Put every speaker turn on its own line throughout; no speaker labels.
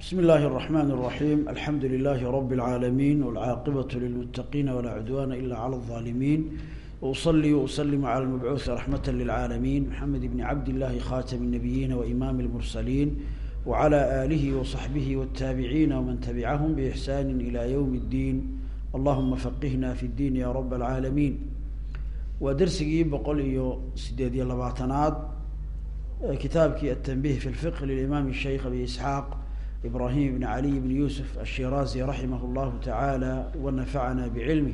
بسم الله الرحمن الرحيم الحمد لله رب العالمين والعاقبة للمتقين ولا عدوان إلا على الظالمين وأصلي وأسلم على المبعوث رحمة للعالمين محمد بن عبد الله خاتم النبيين وإمام المرسلين وعلى آله وصحبه والتابعين ومن تبعهم بإحسان إلى يوم الدين اللهم فقهنا في الدين يا رب العالمين ودرسي بقول إيو سديد يلباتناد كتابك التنبيه في الفقه للإمام الشيخ أبي إسحاق إبراهيم بن علي بن يوسف الشيرازي رحمه الله تعالى ونفعنا بعلمه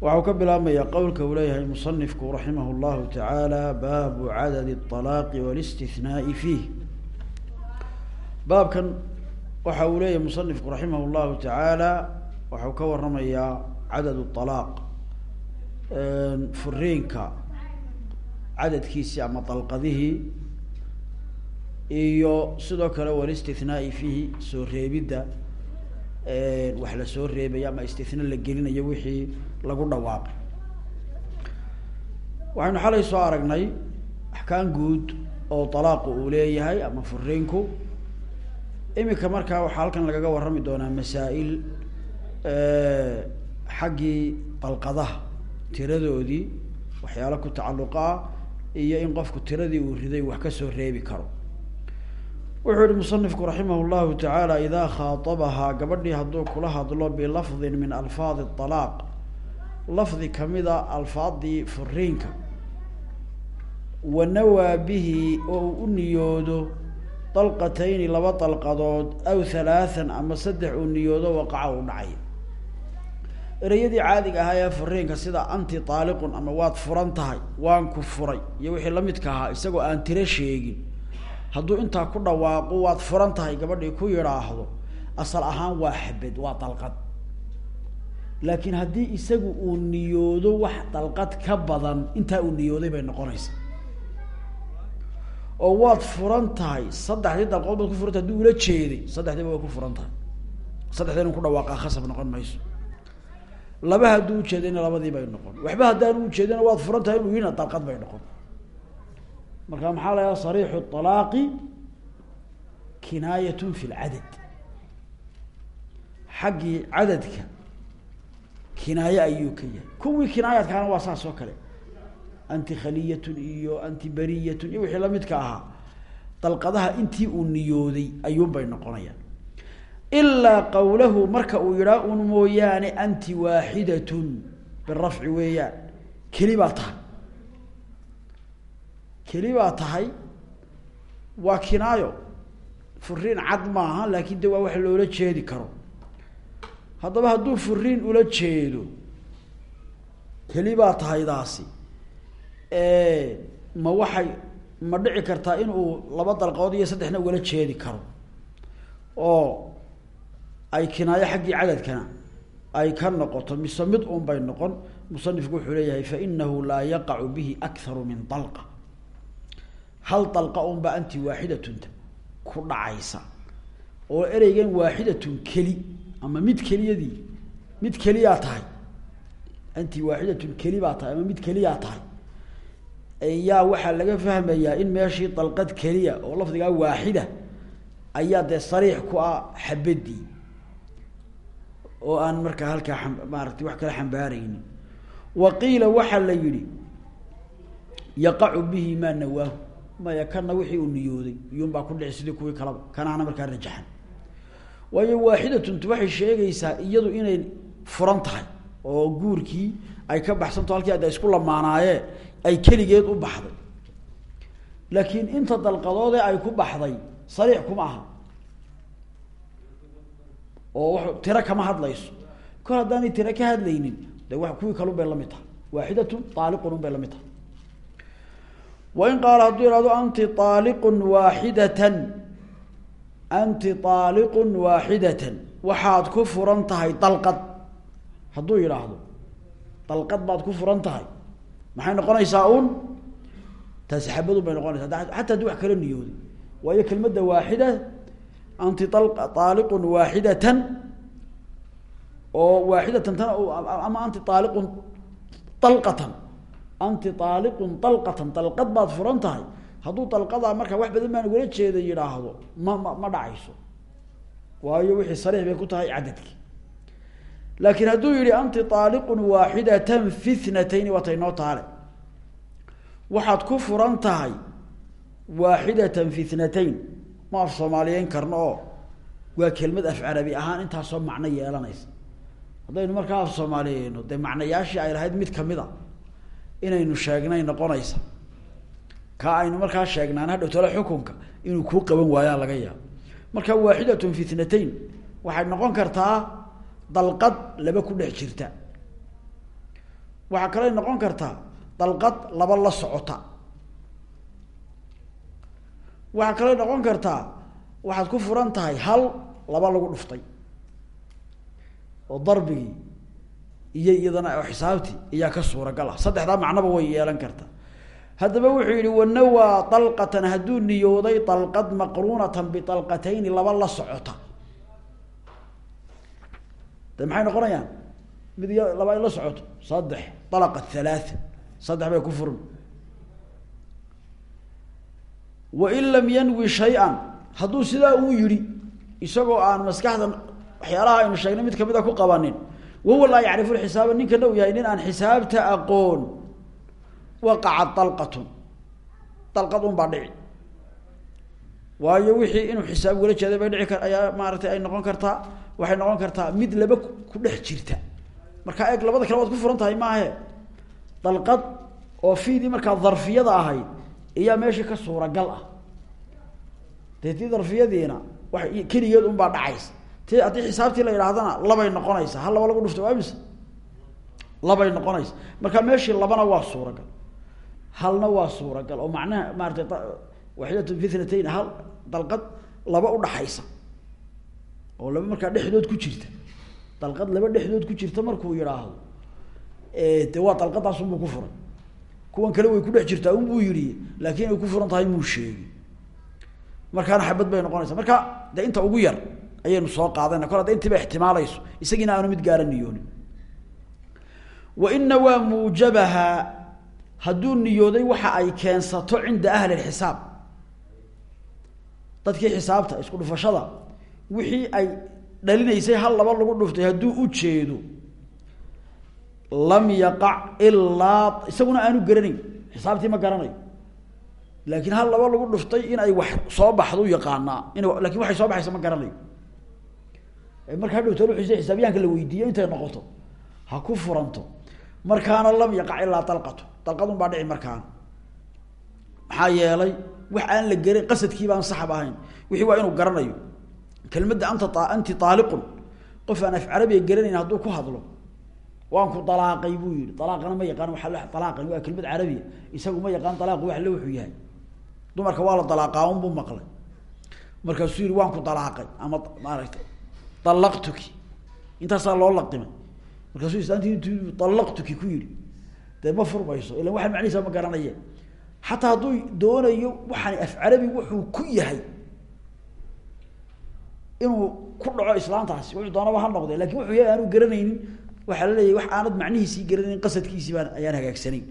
waxau ka bilaabmaya qowlka uu leeyahay musanifku raximah llahu tacaala baabu cadadi اطalaaqi wاlاstihnaai fiih baabkan waxa uu leeyahay musanifku raximah llahu tacaala waxau ka waramayaa cadad طalaaq furiinka cadadkiisii ama dalqadihii iyo sidoo kale wlاstihnaai fiihi soo reebidda wax la soo reebaya ama istihna la gelinayo wixii lagu dhawaaqay waxaynu xalay soo aragnay axkaan guud oo talaaqu uu leeyahay ama furiinku imika markaa waxaa halkan lagaga warrami doonaa masaa-il xaggii dalqadaha tiradoodii waxyaalo ku tacalluqa ah iyo in qofku tiradii uu riday wax ka soo reebi karo wuxuu yihi musanifku raximah llahu tacaala idaa khaatabahaa gabadhii hadduu kula hadlo bilafdin min alfaadi alaaq lafdi kamida alfaadii furiinka wa nawaa bihi oo uu u niyoodo dalqatayni laba dalqadood aw halaathan ama saddex uu niyoodo waqaca u dhacay. Ereyadii caadiga ahaa ee furiinka sida anti taaliqun ama waad furan tahay waan ku furay. Iyo wixii lamidka ahaa isagoo aan tiro sheegin hadduu intaa ku dhawaaqo waad furan tahay gabadhii ku yidhaahdo asal ahaan waa xabed waa dalqad. Laakiin haddii isagu uu niyoodo wax dalqad ka badan intaa uu niyooday bay noqonaysaa. Oo waad furan tahay saddexdii dalqood baad ku furan tahay haddii ula jeeday saddexdiiba way ku furan tahay. Saddexda inu ku dhawaaqaa khasab noqon mayso. Laba hadduu ujeedayna labadii bay noqon. Waxba haddaanu ujeedina waad furan tahay inuu yihina dalqad bay noqon marka maxaa la yahaa sariixu alaaqi kinaayat fi lcadad xaggii cadadka kinaaye ayuu ka yahay. Kuwii kinaayaadkaana waa saas oo kale. Anti khaliyatun iyo anti bariyatun iyo wixii lamidka ahaa. Dalqadaha intii uu niyooday ayuunbay noqonayaan. Ilaa qawlahu marka uu yidhaa un mooyaane anti waaxidatun birafci weeyaan. Keli baa tahay keli baa tahay waa kinaayo. Furiin cad maaha laakin de waa wax loola jeedi karo. Haddaba hadduu furiin ula jeedo keli baa tahaydaasi ma waxay ma dhici kartaa inuu laba dalqood iyo saddexna ugala jeedi karo. Oo ay kinaayo xaggii cadadkana ay ka noqoto mise mid un bay noqon musanifku wuxuu leeyahay fainahu laa yaqacu bihi akharu min dalqa hal dalqa unba anti waaxidatunta ku dhacaysa. Oo ereygan waaxidatun keli ama mid keliyadii mid keliyaa tahay. Anti waaxidatun keli baa tahay ama mid keliyaa tahay. Yaa waxaa laga fahmayaa in meeshii dalqad keliya oo lafdigaa waaxida ayaa dee sariix ku ah xabadii oo aan markaa halkaa a maaratay wax kala xambaaraynin. Wa qiila waxaa la yihi yaqacu bihi maa nawaahu maya kana wixii uu niyooday iyuunbaa ku dhici sidii kuwii kalaba. Kanaana markaa rajaxan. Waayo waaxidatuntu waxay sheegaysaa iyadu inay furan tahay oo guurkii ay ka baxsanto halkii ada isku lamaanaayee ay keligeed u baxday. Laakiin inta dalqadoodee ay ku baxday sariix kuma aha. Oo w tiro kama hadlayso. Kor haddaanay tiro ka hadlaynin de kuwii kalun bay la mid tahay. Waaxidatun aaliqun un bay tahay wain qaala hadduu ihahdo anti aaliqun waaxidatan anti aaliqun waaxidatan waxaad ku furan tahay dalqad hadduu yidhaahdo dalqad baad ku furan tahay maxay noqonaysaa un taasi xabadun bay noqonaysaa xataa haddii wax kala niyooday waayo kelmadda waaxida anti aaliqun waaxidatan oo waaxidatan tan ama anti aaliqun dalqatan anti aaliqun dalqatan dalqad baad furan tahay. Hadduu dalqadaa markaa wax badan baan ugala jeeda yidhaahdo ma ma ma dhacayso. Waayo wixii sariix bay ku tahay cadadki laakiin hadduu yihi anti aaliqun waaxidatan fi thnatayni waatay noo taale waxaad ku furan tahay waaxidatan fi ma af karno waa kelmad af carabi ahaan intaasoo macno yeelanaysa. Haddaynu markaa af soomaaliyeyno dee macnayaashii ay lahayd mid ka mid a inaynu sheegnay noqonaysa. Ka aynu markaa sheegnaan hadhow tale xukunka inuu kuu qaban waayaa laga yaabo. Marka waaxidatun fi thnatayn waxay noqon kartaa dalqad laba ku dhex jirta. Waxaa kaley noqon kartaa dalqad laba la socota. Waxaa kaley noqon kartaa waxaad ku furan tahay hal laba lagu dhuftay. Oo darbigii iyo iyadana xisaabtii iyaa ka suuragal ah saddexdaa macnoba way yeelan kartaa haddaba wuxuu yihi wanawaa dalqatan hadduu niyooday dalqad maqruunatan bialqatayni laba la socota. De maxay mid iyo laba la socoto. Saddex dalaqat halaatha saddex bay ku furan wain lam yanwi shay-an hadduu sidaa uu yihi isagoo aan maskaxda waxyaalaha aynu sheegnay mid ka mid a ku qabanin wahuwa laa yacrifu lxisaaba ninkana u yahay nin aan xisaabta aqoon waqacat dalqatun. Dalqad un baa dhici. Waayo wixii inuu xisaab ugala jeeday bay dhici kar ayaa maaratay ay noqon kartaa waxay noqon kartaa mid laba ku dhex jirta. Markaa eeg labada kale waad ku furan tahay maahe. Dalqad oo fiidii markaa darfiyada ahayd iyaa meeshii ka suuragal ah. Dee tii darfiyadiina wa keligeed un baa dhacaysa ti haddii xisaabtii la yidhaahdana labay noqonaysa. Hal laba lagu dhufto waa labay noqonaysa. Marka meeshii labana waa suuragal. Halna waa suuragal oo macnaha maaratay waaxidatun fi thnatayn hal dalqad laba udhaxaysa oo laba markaa dhexdood ku jirta. Dalqad laba dhexdood ku jirta markuu yidhaahdo. De waa dalqadaas unbuu ku furay kuwan kale way ku dhex jirtaa unbuu yihi laakiin ay ku furan tahay muu sheegi. Markaana xabad bay noqonaysa marka de inta ugu yar ayaynu soo qaadana kor hadda intiiba ixtimaalayso isagiina aanu mid gaara niyoonin. Wa ina waa muujabaha hadduu niyooday waxa ay keensato cinda ahli xisaab dadkii xisaabta isku dhufashada wixii ay dhalinaysay hal laba lagu dhuftay hadduu jeedo lam yaqac ilaa isaguna aanu garanayn. Xisaabtii ma garanayo laakiin hal laba lagu dhuftay in ay wax soo baxdo yaqaanaa. In laakiin waxay soo baxaysa ma garanayo marka hadhow talo xise xisaabyahanka la weydiiyo intay noqoto ha ku furanto. Markaana lam yaqac ilaa dalqatu dalqadun baa dhici markaana maxaa yeelay wax aan la geran qasadkii baan saxab ahayn. Wixii waa inuu garanayo. Kelmadda anta anti aaliqun qof aan af carabiga garanayn hadduu ku hadlo waan ku dalaaqay buu yihi dalaaqana ma yaqaan waa alaaqan waa kelmad carabiya. Isagu ma yaqaan dalaaqu wax le wuxuu yahay. Dumarka waa la dalaaqaa un buu maqlay. Markaasuu yihi waan ku dalaaqay ama maaragtay dalaqtuki intaasaa loo laqimay. Markaasuu islaanti intuu dalaqtuki ku yihi dee ma furmayso. Ilan macnihiisa ma garanaye xataa hadduu doonayo waxaan af carabi wuxuu ku yahay inuu ku dhaco islaantaasi. Wuxuu doonaba ha noqde laakiin wuxuu yahay aanu garanaynin. Waxaa la leeyahy wax aanad macnihiisii garanaynin qasadkiisii baan ayaan hagaagsanayn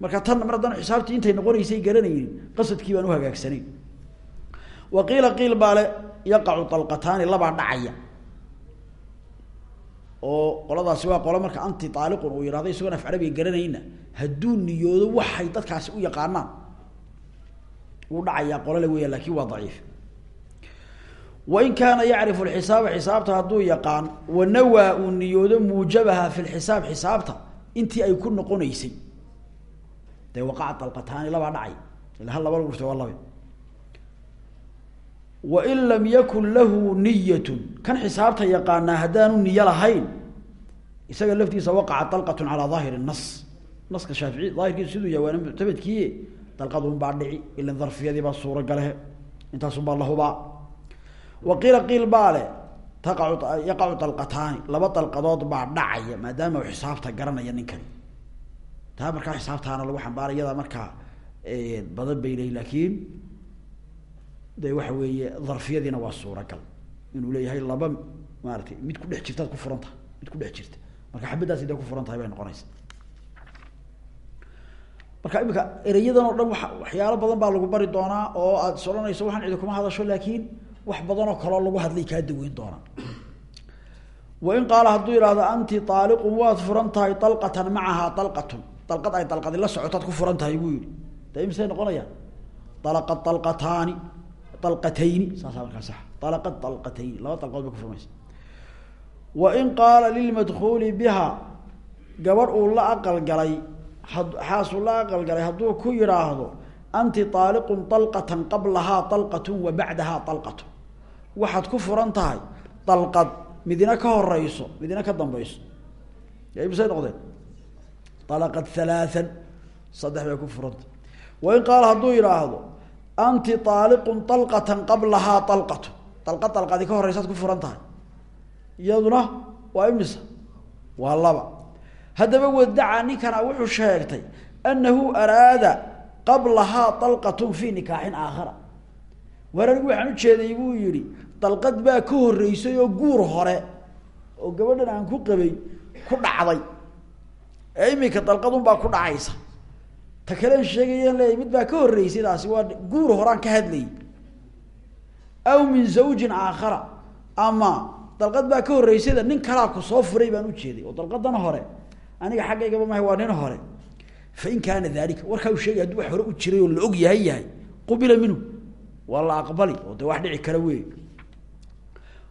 marka tan mar haddaan xisaabtii intay noqonaysay garanaynin qasadkii baan u hagaagsanayn wa qiila qiil baa le yaqacu dalqataani labaa dhacaya oo qoladaasi waa qolo marka anti aaliqun uu yihahdo isagoon af carabiga garanayna hadduu niyoodo waxay dadkaasi u yaqaanaan. Wuu dhacayaa qolole weya laakiin waa daciif. Wain kaana yacrifu xisaaba xisaabta hadduu yaqaan wanawaa uu niyoodo muujabaha fi lxisaab xisaabta intii ay ku noqonaysay dee waqaca dalqataani labaa dhacay. Ila hal laba lagu dhuftay waa wain lam yakun lahu niyatun. Kan xisaabta yaqaanaa haddaanu niyo lahayn isaga laftiisa waqaca dalqatun calaa daahiri nas naska shaafici daahirkiisu siduu yahay waana muctamedkii dalqadun baa dhici ilan darfiyadii baa suuragalehe intaasun baa la hubaa. Wa qiila qiil baa le taqacu yaqacu dalqataani laba dalqadood baa dhacaya maadaama uu xisaabta garanaya ninkani. Taa markaa xisaabtaana lagu xambaara iyadaa markaa badan bay leeyiin laakiin de waxa weeye darfiyadiina waa suuragal inuu leeyahay laba maaratay mid ku dhex jirtaad ku furan tahay mid ku dhex jirta. Marka xabadaasi dee ku furan tahay bay noqonaysa. Marka imika ereyadan oo dhan wa waxyaalo badan baa lagu bari doonaa oo aada is odhanayso waxaan cidi kuma hadasho laakiin wax badanoo kaloo lagu hadlay kaa daweyn doonaa wain qaala hadduu yihahdo anti aaliqun waad furan tahay alqatan macahaa alqatun dalqad ay dalqadi la socotaad ku furan tahay buu yihi de imisay noqonayaan alaqad alqataani alqatayni saasaa markaa sax alaqad alqatayni laba dalqood bay ku furmaysa wain qaala lilmadkuuli biha gabadh uu la aqalgalay xaasuu la aqalgalay hadduu ku yidhaahdo anti aaliqun alqatan qablahaa alqatun wa bacdahaa alqatun waxaad ku furan tahay dalqad midina ka horeyso midina ka dambeyso misay noqdeen alaqad halaaan saddex bay anti aaliqun alqatan qablahaa alqatu dalqad dalqadi ka horeysaad ku furan tahay iyaduna waa imisa waa laba. Haddaba wadaca ninkana wuxuu sheegtay anahu araada qablahaa dalqatun fii nikaaxin aakhara. Anigu waxaan ujeeday buu yihi dalqad baa ka horeysay oo guur hore oo gabadhan aan ku qabay ku dhacday. Ee imika dalqadun baa ku dhacaysa ta kalean sheegayaan leeyahy mid baa ka horeysay taasi waa guur horaan ka hadlayay. Aw min zawjin aakhara ama dalqad baa ka horeysayda nin kalaa ku soo furay baan ujeeday oo dalqadan hore aniga xaggaygaba mahay waa nin hore. Fain kaana dalika warkaa u sheegay wax hore u jiray oo la og yahay yahay. Qubila minhu waa aqbali oo wax dhici kara wey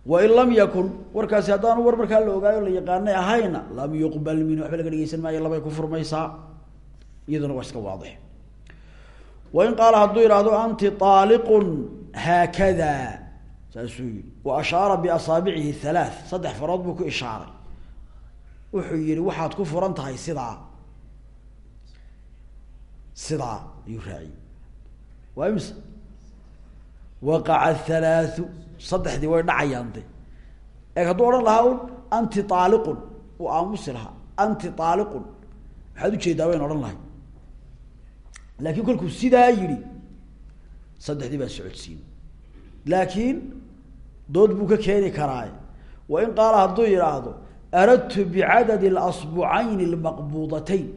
wain lam yakun warkaasi haddaanu war markaa la ogaayo la yaqaanay ahayna lam yuqbal minhu waxba laga dhegeysan maayo labay ku furmaysaa iyaduna waa iska waadix wain qaala hadduu yidhaahdo anti aaliqun haakada. Saasuu wa ashaara biasaabicihi halaath saddex farood buu ku ishaaray. Wuxuu yihi waxaad ku furan tahay sidaa. Sidaa ayuu raaciyey. Waa imse waqaca halaathu saddexdii way dhacayaan de eeg hadduu odhan lahaa un anti aaliqun uu aamusi lahaa. Anti aaliqun waxaad u jeedaa wayn odhan laakiin kolkuu sidaa yidhi saddexdii baa socodsiin. Laakiin dood buu ka keeni karaaye wain qaala hadduu yidhaahdo aradtu bicadadi اlasbucayni اlmaqbuudatayn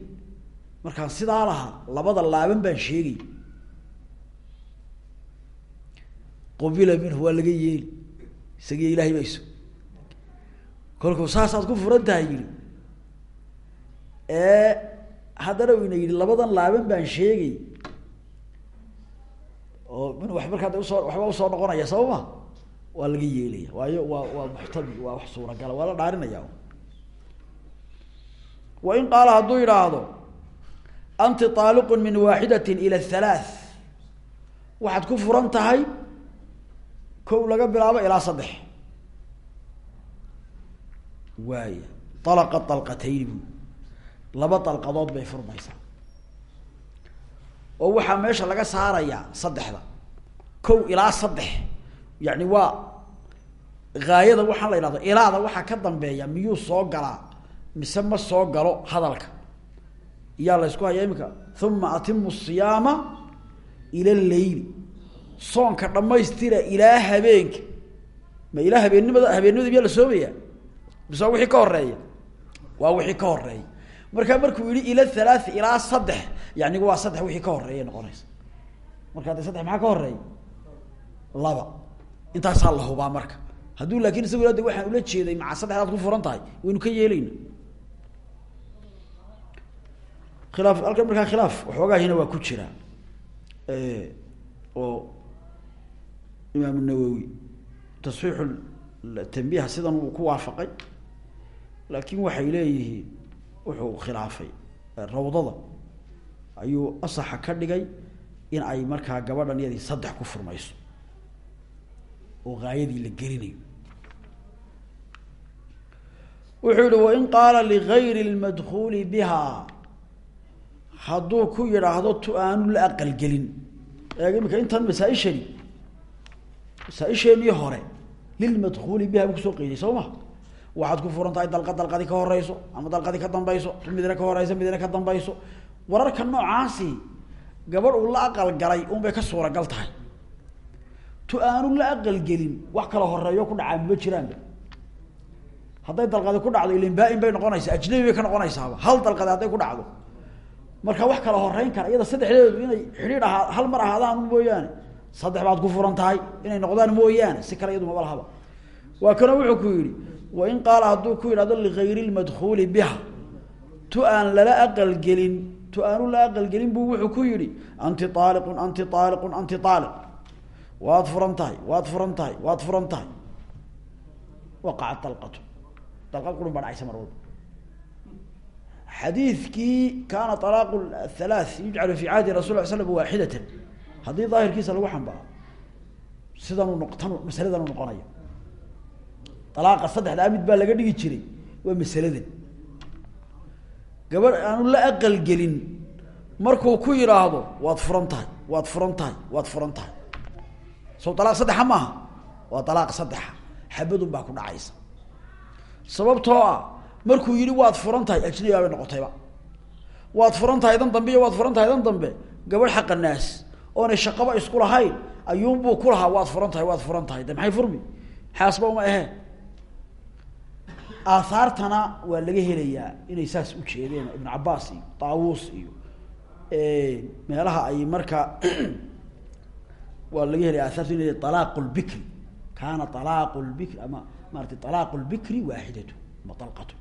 markaan sidaa lahaa labada laaban baan sheegay. Qubila minhu waa laga yeeli. Isagiyo ilahay bayso kolkuu saasaad ku furan tahay yihi ee haddana ina yidhi labadan laaban baan sheegay. Oo min wax markaa de u soo waxba u soo noqonaya saba ma waa laga yeelaya. Waayo waa waa muxtabi waa wax suuragala waa la dhaarinaya. Wain qaala hadduu yidhaahdo anti aaliqun min waaxidati ila halaath waxaad ku furan tahay kow laga bilaabo ilaa saddex. Waaya alaqa alqatayni bu laba dalqadood bay furmaysaa. Oo waxaa meesha laga saarayaa saddexda. Kow ilaa saddex. Yani waa gaayada waxaa la yidhahdo ilaada waxaa ka dambeeya miyuu soo galaa mise ma soo galo hadalka? Iyaa la ysku hayaa imika uma atimu siyaama ila leyli soonka dhamaystira ilaa habeenka ma ilaa habeennimada habeennimada miyaa la soomaya mise waa wixii ka horreeya waa wixii ka horreeya markaa markuu yihi ila halaai ilaa saddex yani waa saddex wixii ka horreeya noqonaysa. Markaa de saddex maxaa ka horreeya laba. Intaasaa la hubaa marka. Hadduu laakin isagu waxaan ula jeeday maca saddexdaad ku furan tahay? Ka yeelayna. Khilaaf halkan markaa khilaaf waxoogaahina waa ku jira oo imaam nawowi tasxiixu tanbiha sidan uu ku waafaqay. Laakin waxay leeyihiin wuxuu khilaafay rawdada ayuu asaxa ka dhigay in ay markaa gabadhan iyadii saddex ku furmayso oo gaayadii la gelinayo. Wuxuu yihi wain qaala ligayri اlmadkuuli biha hadduu ku yidhaahdo tu aanu la aqalgelin. Eeg imika intan masaaishani masaaisheenii hore lilmadkuuli biha buu ku soo qeyday soo ma waxaad ku furan tahay dalqa dalqadi ka horeyso ama dalqadi ka dambayso midna ka horeyso midna ka dambayso. Wararka noocaasi gabadh uu la aqalgalay un bay ka suuragal tahay. Tu aanu la aqalgelin wax kala horeeyo ku dhacaa maba jiraanba hadday dalqadi ku dhacdo ilin baa-in bay ajnabi ka noqonaysaaba. Hal dalqadi hadday ku dhacdo. Marka wax kala horeyn kara iyada saddexdeedu inay xidhiidh ahaa hal mar ahaadaan mooyaane. Saddex baad ku furan inay noqdaan mooyaane si kale iyadu maba lahaba waa kana wuxuu ku yihi wain qaala hadduu ku yidhahdo ligayri lmadkuuli biha tu aan lala aqalgelin tu aanu la aqalgelin buu wuxuu ku yihi anti aaliqun anti aaliqun anti aaliq waad furan tahay waad furan tahay waad furan tahay. Waqacat dalqatu dalqad qurun baa dhacaysa mar walba xadiidkii kaana alaaqu halaath yujcalu fi cahdi rasul l slam waaxidatan. Haddii daahirkiisa lagu xambaaro sidanuu no tan masaladanuu noqonaya alaaqa saddexdaa mid baa laga dhigi jiray waa masaladan gabadh aanu la aqalgelin markuu ku yidhaahdo waad furan tahay waad furan tahay waad furan tahay. Sow alaaq saddexa maaha waa alaaq saddexa xabadun baa ku dhacaysa. Sababtoo ah markuu yihi waad furan tahay ajnabigaa bay noqotayba. Waad furan tahay dan dambe iyo waad furan tahay dan dambe gabadh xaqa naas oonay shaqaba isku lahayn ayuunbuu ku lahaa waad furan tahay waad furan tahay. De maxay furmi? Xaasba uma ahee aahaartana waa laga helayaa inay saas ujeedeen ibn cabaas iyo taawuus iyo meelaha ay markaa waa laga helaya aahaartu ina alaaq lbikri kaana alaaq lbikri ama maarata alaaq lbikri waaxidatu ama alqatu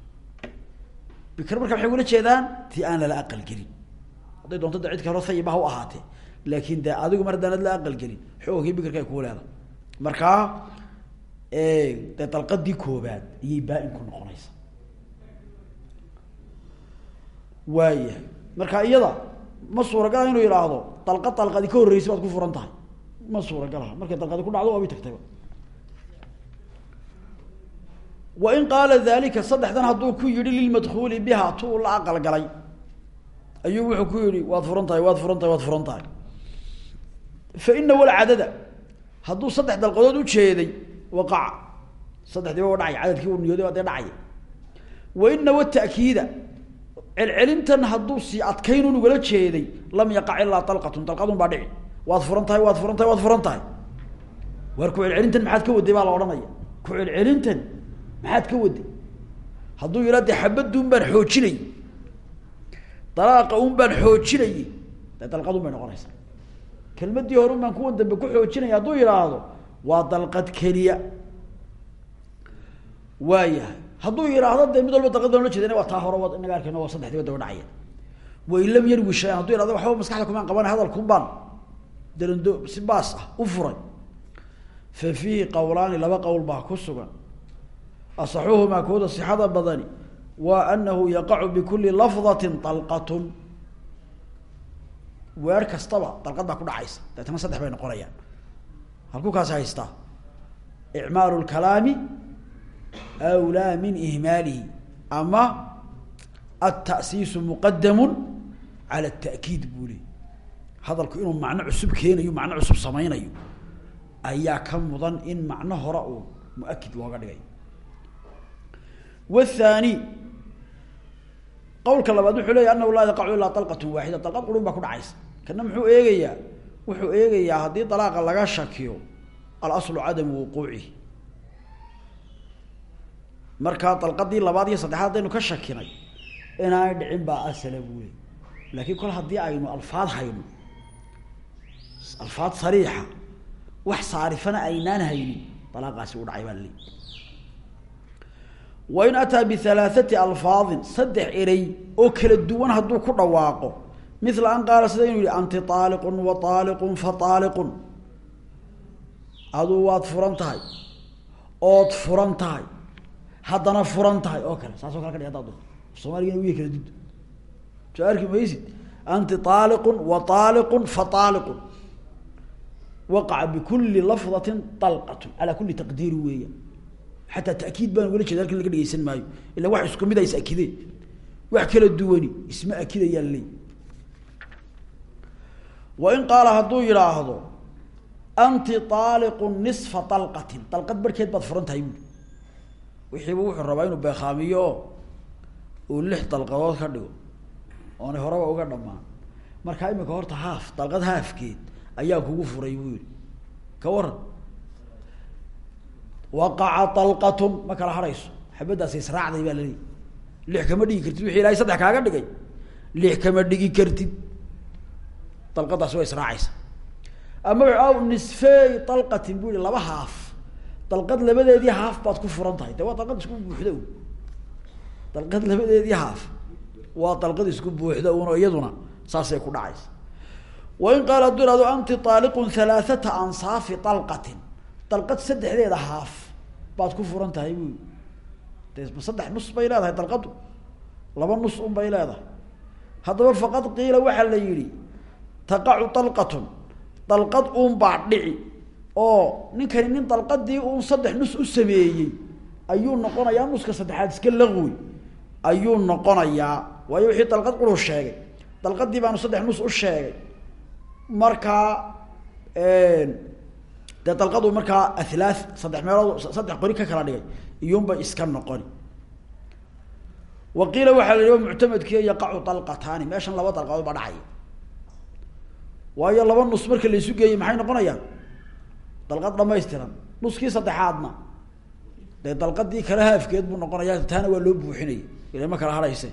bikr marka waxay ula jeedaan ti aan lala aqal gelin. Hadday doonto de cid kalo hayiba ha u ahaatee. Laakin de adigu mar haddaanad la aqal gelin xoogii bikirka ay kuu leedahay markaa dee dalqadii koobaad iyay baa-in ku noqonaysa. Waayahay marka iyada ma suuragala inuu yidhaahdo dalqad dalqadi ka horreysay baad ku furan tahay. Ma suuragalaha markay dalqadi ku dhacdo waabay tagtayba wain qaala dalika saddexdan hadduu ku yihi lilmadkuuli biha tu la aqalgalay ayuu wuxuu ku yihi waad furan tahay waad furan tahay waad furan tahay. Fa ina walcadada hadduu saddex dalqadood ujeeday waqaca saddexdiiba wa dhacay cadadkii uu niyooday waa dee dhacaya wa ina watakiida celcelintan hadduu sii adkaynun ugala jeeday lam yaqac ilaa dalqatun dalqadun baa dhici. Waad furan tahay waad furan tahay waad furan tahay. Ku celcelintan maxaad ka waday baa la odhanaya. Ku celcelintan maxaad ka waday. Hadduu yidhaa de xabadun baan xoojinayy dalaaqa un baan xoojinayey dee dalqadun bay noqonaysaa. Kelmadii hore un dambe ku xoojinaya hadduu yidhaahdo waa dalqad keliya. Waayahay hadduu yidhaahdo mid walba dalqad baan la jeedana waa taa hore wa inaga arkayno waa saddexdiiba daba dhacaya wain lam yarwi shayan. Haduu yihahdo waxba maskaxda kumaan qabanay hadalkun baan darando si baas ah u furay. Fa fiihi qowlaani laba qowl baa ku sugan. Asaxuhumaa kooda sixada badani waa anahu yaqacu bikuli lafdati dalqatun weer kastaba dalqad baa ku dhacaysa. Deetana saddex bay noqonayaan halkuu kaasi haystaa icmaalu lkalaami awlaa min ihmaalihi. Ama altasiisu muqadamu cala atakiid buu le hadalku inuu macno cusub keenayo macno cusub samaynayo ayaa ka mudan in macno hore uu muakid looga dhigay. Wthani qawlka labaad wuxuu leya anahu laa yaqacu ilaa dalqat waaxida. Dalqad qurun baa ku dhacaysa. Kana muxuu eegayaa wuxuu eegayaa haddii dalaaqa laga shakiyo alaslu cadamu wuquucihi markaa dalqadii labaad iyo saddexaad haddaynu ka shakinay inaanay dhicin baa asala buu le laakiin kol haddii aynu alfaad hayno alfaad sariixa wax saarifana aynaan haynin dalaaqaasi u dhacay baa laleey wain ataa bihalaaثati alfaadin saddex erey oo kala duwan hadduu ku dhawaaqo mila an qaala sida inuu yihi anti aaliqun wa aaliqun fa aaliqun aduu waad furan tahay ood furan tahay haddana furan tahay oo kale saas o kale ka dhig hadaad doonto soomaaligana wiya kala dud soo arki maysid anti aaliqun wa aaliqun fa aaliqun waqaca bikuli lafdatin dalqatun calaa kuli taqdiiri weeya. Xataa takiid baan ugala wain qaala hadduu yidhaahdo anti aaliqu nisfa dalqatin dalqad barhkeed baad furan tahay buui wixiiba wuxuu rabaa inuu beekhaamiyo oo uu lix dalqadood ka dhigo. Oonay horeba uga dhamaan markaa imika horta haaf dalqad haafkeed ayaa kugu furay buu yihi ka waran waqaca dalqatun ma kala harayso. Xabaddaasi israacday baa laleeyahy lix kama dhigi kartid. Wixii ilahay saddex kaaga dhigay. Lix kama dhigi kartid dalqadaasi waa israacaysa. Ama aw nisfey dalqatin bu yihi laba haaf. Dalqad labadeedii haaf baad ku furan tahay. De waa dalqad isku buuxda dalqad labadeedii haaf waa dalqad isku buuxda uno iyaduna saasay ku dhacaysa. Wain qaala hadduu ihahdo anti aaliqun halaathata ansaafi dalqatin dalqad saddexdeeda haaf baad ku furan tahay bu de saddex nus bay leedahay dalqadu laba nus un bay leedahay. Haddaba faqad qiila waxaa la taqacu dalqatun dalqad uun baa dhici. Oo ninkani nin dalqadii uun saddex nus u sameeyey ayuu noqonayaa nuska saddexaad iska laqwi ayuu noqonayaa waayo wixii dalqad quru sheegay. Dalqadii baanu saddex nus u sheegay. Markaa dee dalqadu markaa athlaath saddex meelood saddex qori ka kala dhigay iyuunbay iska noqoni. Wa qiila waxaa la yihi muctamadki yaqacu dalqataani meeshan laba dalqadood baa dhacaya waayo laba nus marka la isu geeyey maxay noqonayaan? Dalqad dhamaystiran. Nuskii saddexaadna. Dee dalqadii kale haafkeed buu noqonaya taana waa loo buuxinaya ila ma kala harhayse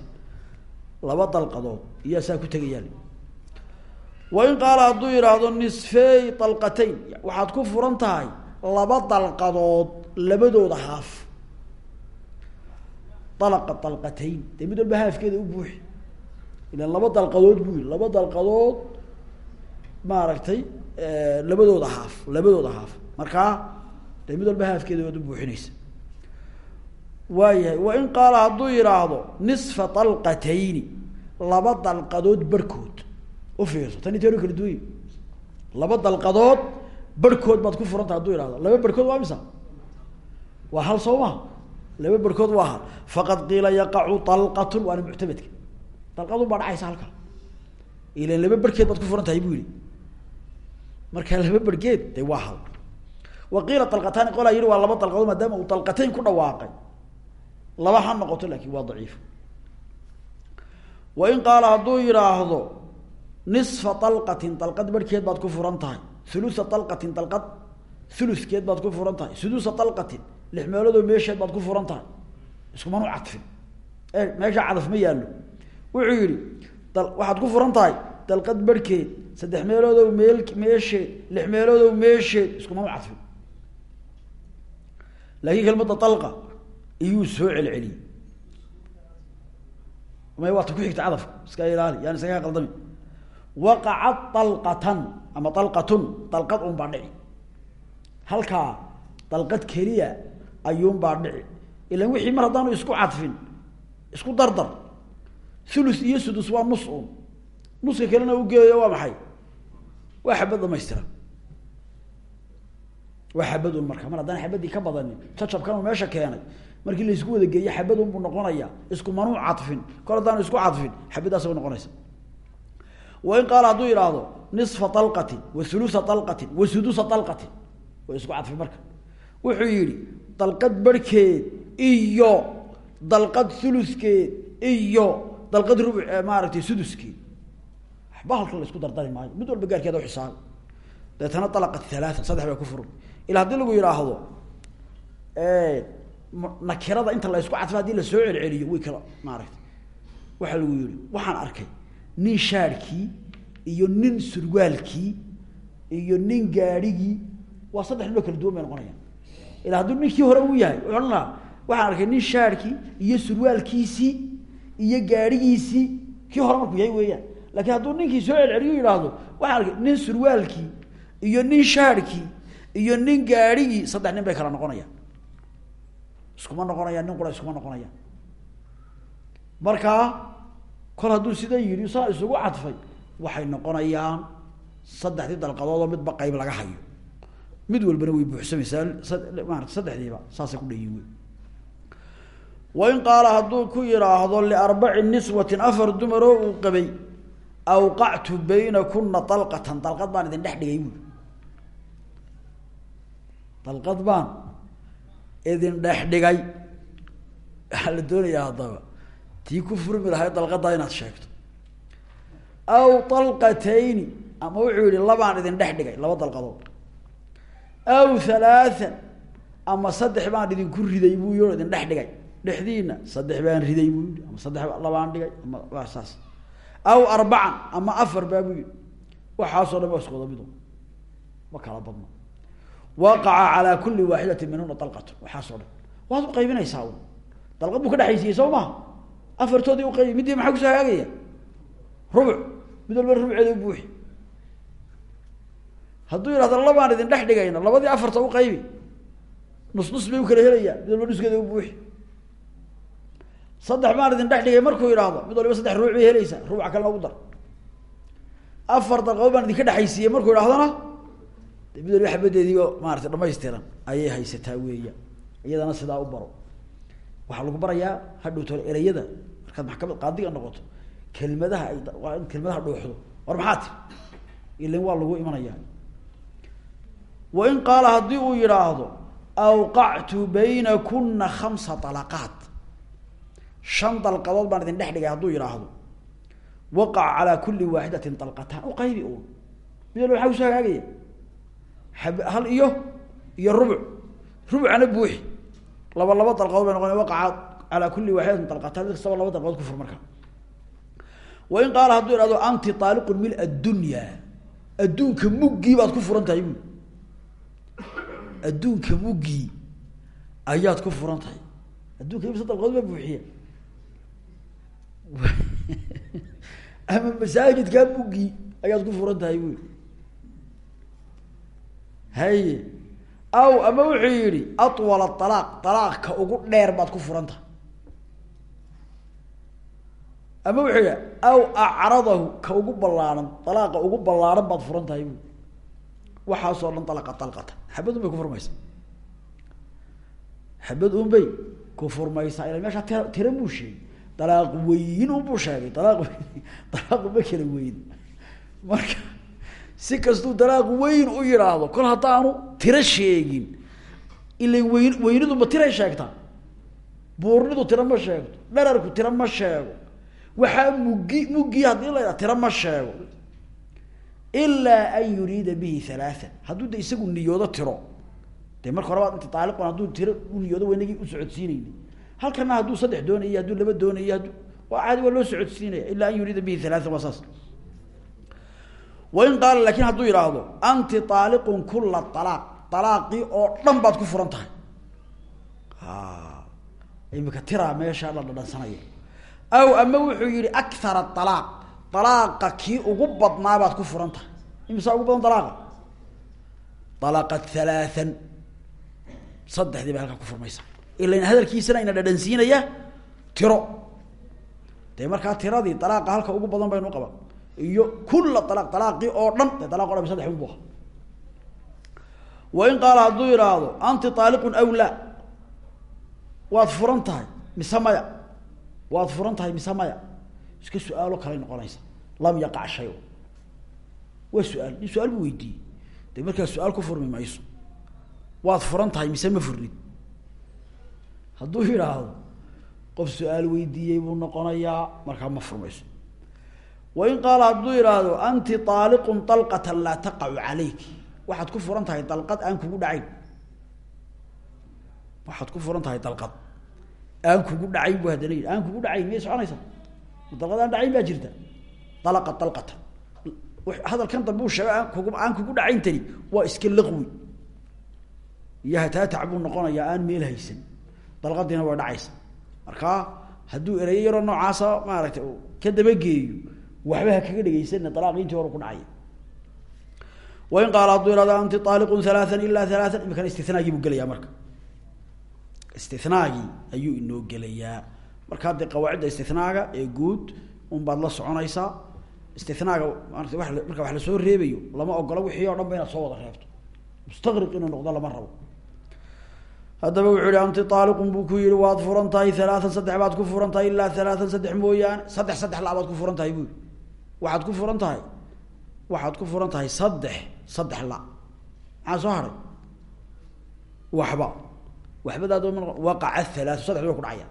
laba dalqadood iyaa saa ku tegayaan wain qaala hadduu yidhaahdo nisfey dalqatayn. Waxaad ku furan tahay laba dalqadood labadooda haaf. Dalaqa dalqatayn. Dee mid walba haafkeeda u buuxi. Ilan laba dalqadood buu yihi laba dalqadood maaragtay labadooda haaf labadooda haaf. Markaa dee mid walba haafkeeda waad u buuxinaysa. Waayahay wain qaala hadduu yidhaahdo nisfa dalqatayni laba dalqadood barhkood ufiirso tan intee kala duwany laba dalqadood barhkood baad ku furanta haduu ihahdo laba barhkood waa misa? Waa hal soo maha laba barhkood waa hal. Faqad qiila yaqacu dalqatun waana muctamedka dalqadun baa dhacaysa halka. Ilan laba barhkeed baad ku furan tahay bu yihi markaa laba barhkeed de waa hal. Wa qiila dalqataani qolaa yihi waa laba dalqadood maadaama uu dalqatayn ku dhawaaqay. Laba ha noqoto laakiin waa daciif. Wain qaala hadduu yidhaahdo nisfa dalqatin dalqad barhkeed baad ku furan tahay. Thulutha dalqatin dalqad thuluthkeed baad ku furan tahay. Sudusa dalqatin lix meeloodoo meesheed baad ku furan tahay. Iskumanu cadfin. E meesha cadaf ma yaallo. Wuxuu yihi waxaad ku furan tahay dalqad barhkeed saddex meeloodow meel meesheed lix meeloodow meesheed iskumanu cadfin laakiin kelmadda dalqa iyuu soo celceliyey. May waata ku xigta cadafka iska ilaali yani iskaga qaldami. Waqacat dalqatan ama dalqatun dalqad un baa dhici. Halkaa dalqad keliya ayuun baa dhici. Ilan wixii mar haddaanu isku cadfin isku dardar thuluth iyo sudus waa nus nuska kalena ugeeyo waa maxay? Waa xabad dhamaystiran waa xabad un marka mar haddaan xabadii ka badanin jacabkan meesha keenay markii la isku wada geeyo xabad un buu noqonaya isku manuu cadfin. Kor haddaanu isku cadfin xabadaas bay noqonaysa. Wain qaala hadduu yidhaahdo nisfa dalqatin wa hulusa dalqatin wa sudusa dalqatin way isku cadfi marka. Wuxuu yihi dalqad barhkeed iyo dalqad huluskeed iyo dalqad rubu maaragtay suduskeed waxba halkan la isku dardari maayo. Mid walba gaarkeeda uxisaab deetana dalaqat halaaa saddex baa ku furan ila haddii lagu yidhaahdo nakirada inta la isku cadfa haddii la soo celceliyo way kala maaragtay. Waxaa lagu yihi waxaan arkay nin shaarkii iyo nin surwaalkii iyo nin gaadhigii waa saddex ninoo kala duwan bay noqonayaan. Ila hadduu ninkii hore uu yahay wuxuu odhan lahaa waxaan arkay nin shaarkii iyo surwaalkiisii iyo gaadhigiisii kii hore markuu yahay weeyaan laakiin hadduu ninkii soo celceliyo yidhaahdo arkay nin surwaalkii iyo nin shaarkii iyo nin gaadhigii saddex nin bay kala noqonayaan. Iskuma noqonayaan nin qura iskuma noqonayaan. Markaa kol hadduu sidan yidhi saa isugu cadfay waxay noqonayaan saddexdii dalqadood oo midba qayb laga hayo. Mid walbana way buuxsamaysaa maarata saddexdiiba saasay ku dhayin wey wain qaala hadduu ku yidhaahdo liarbaci niswatin afar qabay awqactu baynakuna dalqatan dalqad baan idin dhex dhigay buui dalqad baan idin dhex dhigay. Waxaa la doonayaa tii ku furmi lahayd dalqadaa inaad sheegto. Aw dalqatayni ama wuxuu yihi labaan idin dhex dhigay laba dalqadood aw halaathan ama saddex baan idinku riday buu yii o idin dhex dhigay. Dhexdiina saddex baan riday buu yihi ama saddex labaan dhigay ama waa saas aw arbacan ama afar baa buu yihi waxaasoo dhan waa isku wada mido ma kala badno. Waqaca calaa kuli waaxidati minhuna dalqatu waxaas o dhan. Waad uqaybinaysaa un dalqad buu ka dhexaysiiyey soo maha. Afartoodii uqaybi midii maxaa ku soo hagaagaya rubuc. Mid walba rubceeda ubuuxi hadduu yihahdo labaan idin dhex dhigayna labadii afarta uqaybi nus nus bay u kala helayaan. Mid walba nuskeeda ubuuxi saddex baan idin dhex dhigay markuu yidhaahdo mid waliba saddex rubuc bay helaysaa rubuca kalena dar. Afar dalqadood baan idinka dhexaysiiyey markuu idhahdona mid waliba xabadeediioo maarata dhamaystiran ayay haysataa weeya. Iyadana sidaa u baro. Waxaa lagu barayaa hadhowto ereyada markaad maxkamad qaadiga noqoto kelmadaha ay waa in kelmadaha dhuuxdo. War maxaa tiri ilan waa lagu imanaya wain qaala haddii uu yidhaahdo awqactu baynakuna khamsa dalaqaat shan dalqadood baan idin dhex dhigay hadduu yidhaahdo waqaca calaa kuli waaxidatin dalqataan uqaybi un mid walba maxaa ku soo hagaagaya hal iyo iyo rubuc. Rubucana buuxi. Laba laba dalqadood bay noqona waqaca calaa kuli waaxidatin dalqataan mid kastaba laba dalqadood kufur marka. Wain qaala hadduu ihahdo anti aaliqun mil addunya. Adduunka muggii ayaad ku furan tahay adduunka imsa dalqadood baa ama masaajidkaa muggii ayaad ku furan tahay buui haye aw ama wuxuu yihi awal alaaq alaaqka ugu dheer baad ku furan tahay ama wuxuu yihi aw acradahu ka ugu ballaaran alaaqa ugu ballaaran baad furan tahay buui waxaasoo dhan alaqa alqata xabad un bay ku furmaysaa xabad un bay ku furmaysaa ila meeshaa tira tira dalaaq weyn unbuu sheegay. Dalaaq dalaaq uma kala weyn. Marka si kastuu dalaaq weyn u yidhaahdo kol haddaanu tiro sheegin ila weyn weynidu ma tiray sheegtaa? Buurnidu tiro ma sheegto. Dherarku tiro ma sheego. Waxaa muggi muggi haddii la yidhaha tiro ma sheego. Ilaa an yuriida bihi halaaan hadduu de isagu niyoodo tiro. Dee marka horeba inta taaliqon hadduu tiro u niyoodo waynagii u socodsiinayna halkana hadduu saddex doonayo hadduu laba doonayo hadduu waa caadi waa loo socodsiinaya ilaa an yuriida bihi halaaan waa wain qaala laakin hadduu yidhaahdo anti aaliqun kula alaaq alaaqii oo dhan baad ku furan tahay. Imika tiraa meeshaa la dhadhansanaya aw ama wuxuu yihi akara alaaq alaaqa kii ugu badnaa baad ku furan tahay. Imisaa ugu badan alaaqa alaqat halaaan saddexdii bay halkaa ku furmaysa ilan hadalkiisana ina dhadhansiinaya tiro. Dee markaa tiradii alaaqa halka ugu badan baynu qaba iyo kula alaaq alaaqii oo dhan dee alaq o dhan saddex unbu aha wain qaala hadduu anti aaliqun aw laa. Waad furan tahay mise maya? Waad furan tahay mise maya? Iska su'aalo kalay noqonaysa. Lam yaqac shay waa su'aal nin su'aal bu weydiiyey. Dee markaa su'aal ku furmi mayso waad furan tahay mise ma furnid hadduu yidhaahdo qof su'aal weydiiyey buu noqonayaa markaa ma furmayso. Wain qaala hadduu yidhaahdo anti aaliqun dalqatan laa taqacu calayk waxaad ku furan tahay dalqad aan kugu dhacayn. Waxaad ku furan dalqad aan kugu dhacayn bu haddana yidhi. Aan kugu dhacayn miyay soconaysaa? Dalqad aan dhacayn baa jirta. Dalaqa dalqatan hadalkan dambe uu sheego aan kugu aan kugu dhacayn tani waa iska laqwi iyo hataatac buu noqonayaa aan meel haysan dalqadiina waa dhacaysa. Markaa hadduu ereyo yaroo noocaasa maaragtay ka dabageeyo waxba ha kaga dhegeysana alaaqi intii hore ku dhacaya. Wain qaala hadduu ihahdo anti aaliqun halaaan ilaa halaaan imikana istinaagii buu gelayaa marka. Istinaagii ayuu inoo gelayaa. Markaa dee qawaacidda istinaaga ee guud un baad la soconaysaa istinaaga maarata wa marka wax la soo reebayo lama ogola wixii o dhan ba inaad soo wada reebto. Mustaqriq inuu noqdo lama rabo haddaba wuxuu yihi anti aaliqun buu ku yihi waad furan tahay halaaan saddex baad ku furan tahay ilaa halaaan saddex mooyaane. Saddex saddex la baad ku furan tahay bu yii waxaad ku furan tahay waxaad ku furan tahay saddex saddex la maxaa soo haray? Waxba. Waxbadaad waqaca halaau saddexdi way ku dhacaya.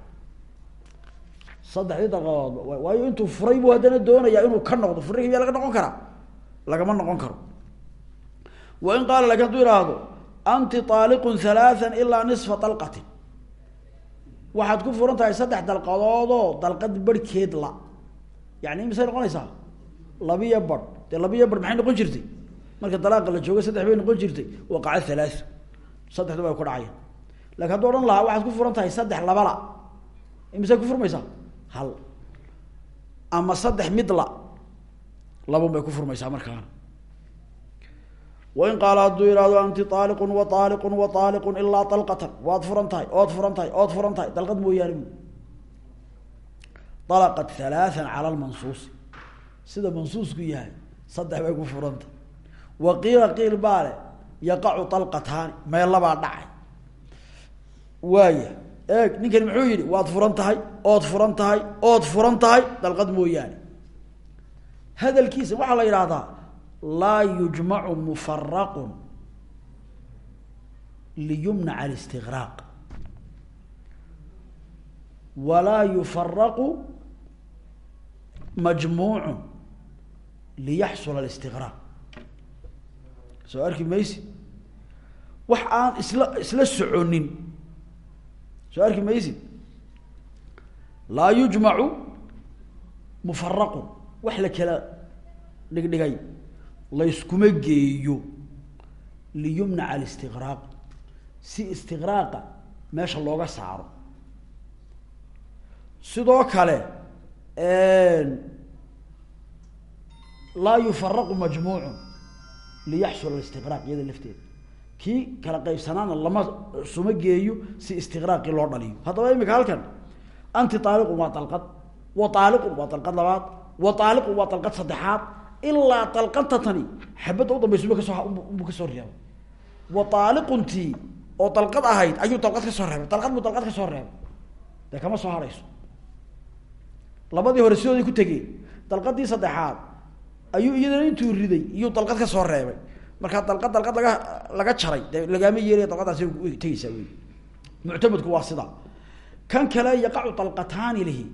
Saddexdii dalqadoodba waayo intuu furay buu haddana doonayaa inuu ka noqdo furigi miyaa laga noqon karaa. Lagama noqon karo. Wain qaala laakiin hadduu ihaahdo anti aaliqun halaaan ilaa nisfa dalqatin waxaad ku furan tahay saddex dalqadoodoo dalqad barhkeed la. Yani misay noqonaysaa? Labiyo bar dee labiyo bar maxay noqon jirtay? Marka dalaaqa la joogo saddex bay noqon jirtay. Waqaca halaaث saddexda bay ku dhacaya laakiin hadduu odhan lahaa waxaad ku furan tahay saddex labala imise ku furmaysaa? Hal. Ama saddex midla laban bay ku furmaysaa markaana wain qaala hadduu ihahdo anti aaliqu wa aaliqu wa aaliqu ilaa alqatan waad furan tahay ood furan tahay ood furan tahay dalqad mooyaane bu alaqat halaaan cala lmansuusi sida mansuusku yahay saddex bay ku furanta wa qiila qiil baa le yaqacu alqataani meellabaa dhacay waaya eeg ninkani muxuu yihi waad laa yujmacu mufaraqu liyumnaca alistiqraaq walaa yufaraqu majmuucu liyaxsula alistiqraaq soo arki maysi wax aan isla isla soconin. Soo arki maysid laa yujmacu mufaraqun. Wax la kala dhigdhigay layskuma geeyo liyumnaca alistiqraaq si istiqraaqa meesha looga saaro. Sidoo kale laa yufaraqu majmuucun liyaxsul alistiqraaq iyada lafteeda. Kii kala qaybsanaana lama suma geeyo si istiqraaqii loo dhaliyo. Haddaba imika halkan? Anti aaliqun waa dalqad wa aaliqun waa dalqad labaad wa aaliqun waa dalqad saddexaad ilaa dalqanta tani xabadda u dambaysa ka soo ka soo reebay. Wa aaliquntii oo dalqad ahayd ayuu dalqad ka soo reebay. Dalqad buu dalqad ka soo reebay. Dee kama soo harayso labadii hore sidoodii ku tegeen dalqadii saddexaad ayuu iyadana intuu riday iyuu dalqad ka soo reebay. Markaa dalqad dalqad laga laga jaray lagaama yeelaya dalqadaasi way tegeysaa wey muctamadku waa sida kan kale yaqacu dalqataani lihi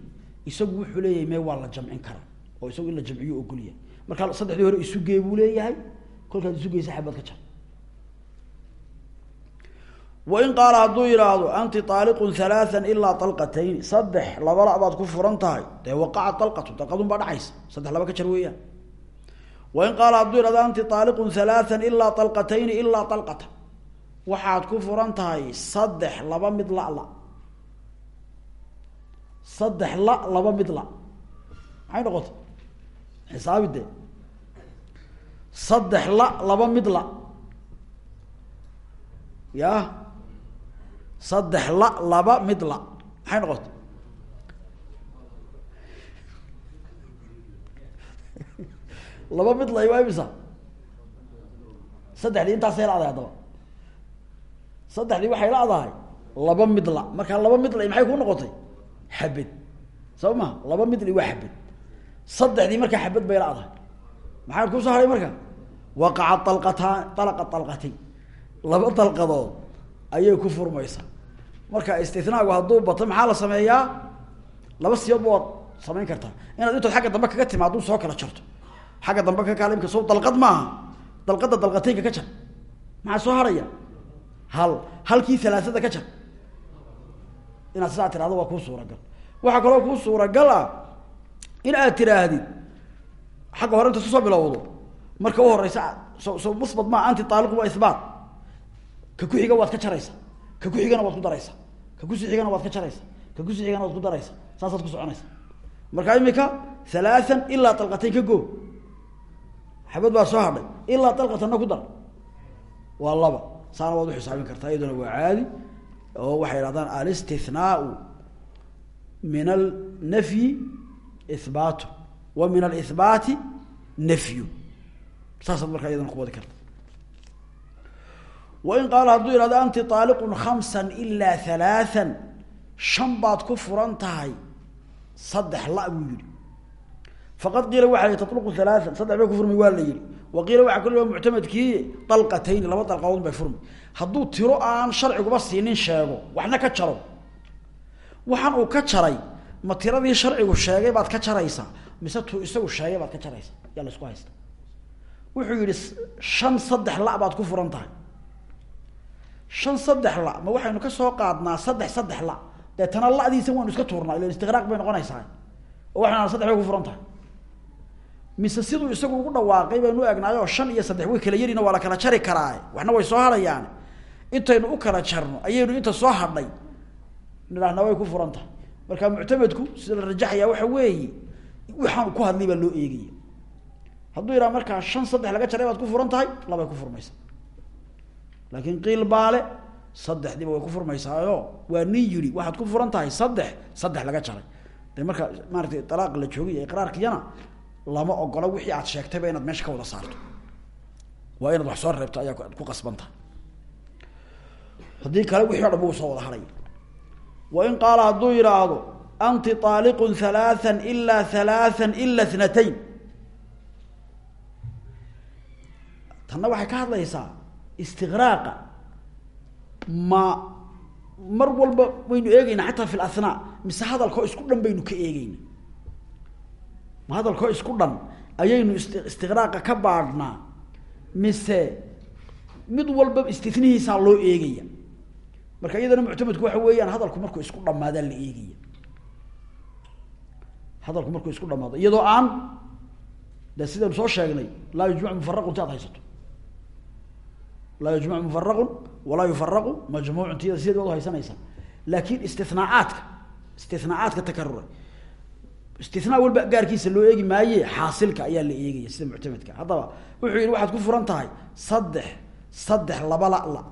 isagu wuxuu leeyahay mee waa la jamcin karaa? Oo isagu la jamciyo ogolyahay markaa saddexdii hore isugee buu leeyahay kolkaad isugeysa xabad ka jar wain qaala hadduu yidhaahdo anti aaliqun halaaan ilaa alqatayn saddex laba la baad ku furan tahay dee waqaca dalqatu dalqadun baa dhacaysa saddex laba ka jar weeyaan. Wain qaala hadduu yidhahdo anti aaliqun halaaan ilaa alqatayni ilaa alqatan waxaad ku furan tahay saddex laba mid la la. Saddex la laba mid la. Maxay xisaabi dee saddex la laba mid la. Ya? Saddex la laba mid la. Maxay noqotay? Laba mid la waa imisa saddexdii intaasay la-dahay haddaba. Saddexdii waxay la-dahay laba mid la. Markaa laba mid la maxay ku noqotay? Xabed soo ma laba midli waa xabed saddexdii markaa xabed bay la-dahay maxaa ku soo haray marka? Waqaca alqataan alaqa alqatayn laba dalqadood ayay ku furmaysaa marka istinaagu hadduu bato maxaa la sameeyaa? Laba siyoodba waad samayn kartaa inaad intood xagga dambe kaga timaado soo kala jarto. Xagga dambe ka kaale imka soo dalqad maaha. Dalqada dalqataynka ka jar. Maxaa soo haraya? Hal. Halkii alaaada ka jar. Inaad sidaa waa kuu suuragal. Waxaa kaloo kuu suuragal ah in aad tiraahdid xagga hore inta ku soo bilowdo marka u horeysa so so musbat maa anti aaliqu waa ihbaat ka ku xiga waad ka jaraysa ka ku xigana waad ku daraysa ka kusi xigana waad ka jaraysa ka kusi xigana waad ku daraysa saasaad ku soconaysa. Marka imika halaaan ilaa dalqatayn ka go. Xabad baa soo hadhay ilaa dalqatanna ku dar. Waa laba saana waad uxisaabin kartaa iyaduna waa caadi oo waxay idhahdaan alistihnaau min alnafyi ihbaatu wa min alihbaati nafyu saasaad markaa iyadana ku wadi karta wain qaala hadduu ihahdo anti aaliqun khamsa ilaa halaaan shan baad ku furan tahay saddex la buu yihi faqad qiila waxa i taluqu halaaan saddex bay ku furmay waa la yihi wa qiila waxaa kal muctamadkii dalqatayni laba dalqadood bay furmay hadduu tiro ma tiradii sharcigu sheegay baad ka jaraysaa? mise tu isagu sheegay baad ka jaraysaa? Yaa la isku haysta. Wuxuu yihi shan saddex la baad ku furan tahay. Shan saddex la ma waxaynu ka soo qaadnaa saddex saddex la. Deetana ladiisa waanu iska tuurnaa ilan istiqraaq bay noqonaysaa. Oo waxaan saddex bay ku furan tahay. Mise siduu isagu ugu dhawaaqay baynu oo shan iyo saddex way kala yarina waa la kala jari karaa. Waxna way soo hadhayaan intaynu u kala jarno ayaynu inta soo hadhay nidhaahna way ku furan tahay marka muctamedku sida la rajaxaya waxa weeye waxaan ku hadlay baa loo eegaya. Hadduu yidhaha markaa shan saddex laga jaray baad ku furan tahay labay ku furmaysa laakiin qiil baale saddexdiiba way ku furmaysaayo. Waa nin yidhi waxaad ku furan tahay saddex saddex laga jaray. De marka maaratay la joogay iqraarkiyana lama ogola wixii aad sheegtayba inaad meesha ka wada saarto. Waa inaad wax soo reebto ayaa ku qasban tahay haddii kale wixii dhan bu soo wada haray wain qaala hadduu yidhaahdo anti aaliqun halaaan ilaa halaaan ila thnatayn tanna waxay ka hadlaysaa istiqraaqa ma mar walba waynu eegeyna xataa fi lathnaa mise hadalkao isku dhan baynu ka eegeyna ma hadalkao isku dhan ayaynu ist istiqraaqa ka baadhnaa mise mid walba istinihiisaa loo eegaya marka iyadana muctamadku waxa weeyaan hadalku markuu isku dhamaadaa la eegaya hadalku markuu isku dhamaado iyadoo aan de sidaynu soo sheegnay laa yujmacu mufaraqun ti haysato. Laa yujmacu mufaraqun walaa yufaraqu majmuucun tiyada sideed baad uhaysanaysaa laakin istinaacaadka istinaacaadka takarura istinaa walba gaarkiisa loo eegi maaye xaasilka ayaa la eegaya sida muctamadka haddaba wuxuu yihi waxaad ku furan tahay saddex saddex laba la la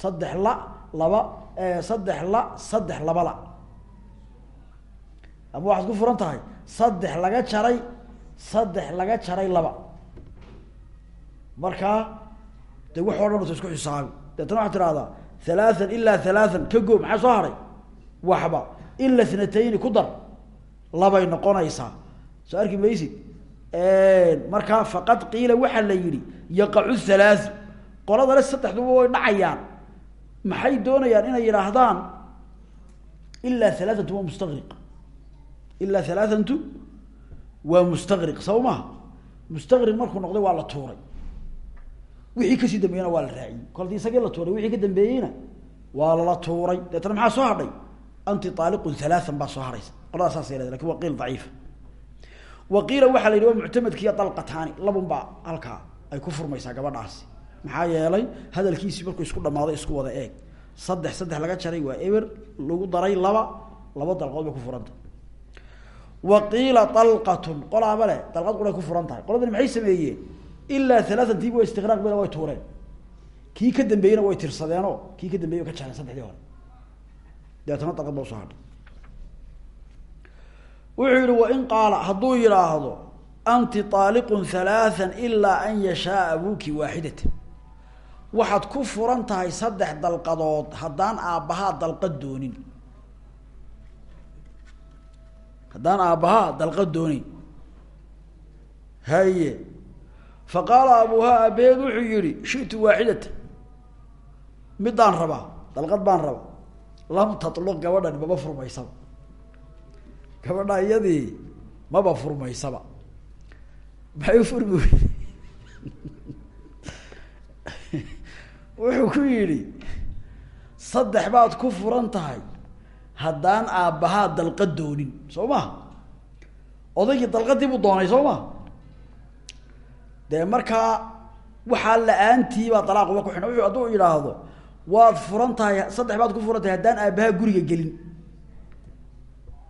saddex la laba saddex la saddex laba la. Ama waxaad ku furan tahay saddex laga jaray saddex laga jaray laba. Markaa de wax o dhan ta isku xisaabi deetana waxaad tirahdaa halaathan ilaa halaathan ka go maxaa soo haray? Waxba. Ila thnatayni ku dar labay noqonaysaa. Soo arki maysid? Markaa faqad qiila waxaa la yihi yaqacu halaathu qoladale saddexduba way dhacayaan maxay doonayaan inay yidhaahdaan? Ilaa halaatantu waa mustaqriq. Ilaa halaatantu waa mustaqriq. Saw maha mustaqriq markuu waa la tuuray. Wixii ka sii dambeeyena waa la raaciyey. Kol haddii isagii la tuuray wixii ka dambeeyeyna waa lala tuuray. Deetana maxaa soo hadhay? Anti aaliqun halaaan baa soo hadhaysa. Qoladaas saasay leedahay laakiin waa qiil daciifa wa qiila waxaa la yidhi waa muctamadkiiyo dalqataani. Labun baa halkaa ay ku furmaysaa gabadhaasi maxaa yeelay hadalkiisii markuu isku dhamaado isku wada eeg. Saddex saddex laga jaray waa eber lagu daray laba laba dalqood bay ku furanta. Wa qiila dalqatun qolaaba le dalqad quray ku furan tahay qoladani maxay sameeyeen? Ilaa halaatantiiba waa istiqraaq bena way tuureen. Kii ka dambeeyena way tirsadeenoo kii ka dambeeye ka jareen saddexdii hore. Dabeetana dalqad ba u soo hadhay. Wuxuu yihi wain qaala hadduu yidhaahdo anti aaliqun halaaan ilaa an yashaa abuki waaxidata waxaad ku furan tahay saddex dalqadood haddaan aabbahaa dalqad doonin. Haddaan aabbahaa dalqad doonin. Haye. Fa qaala abuuhaa aabaheed wuxuu yihi shitu waaxidata midaan rabaa dalqad baan rabaa. Lam tatluq gabadhani maba furmaysaba. Gabadha iyadii maba furmaysaba. Maxay furmi wey wuxuu ku yidhi saddex baad ku furan tahay haddaan aabbahaa dalqad doonin soo maha odaygii dalqadii buu doonay soo maha dee markaa waxaa la'aantiibaa dalaaquba ku xidhan. Wuxuu hadduu yidhaahdo waad furan tahay saddex baad ku furan tahay haddaan aabbahaa guriga gelin.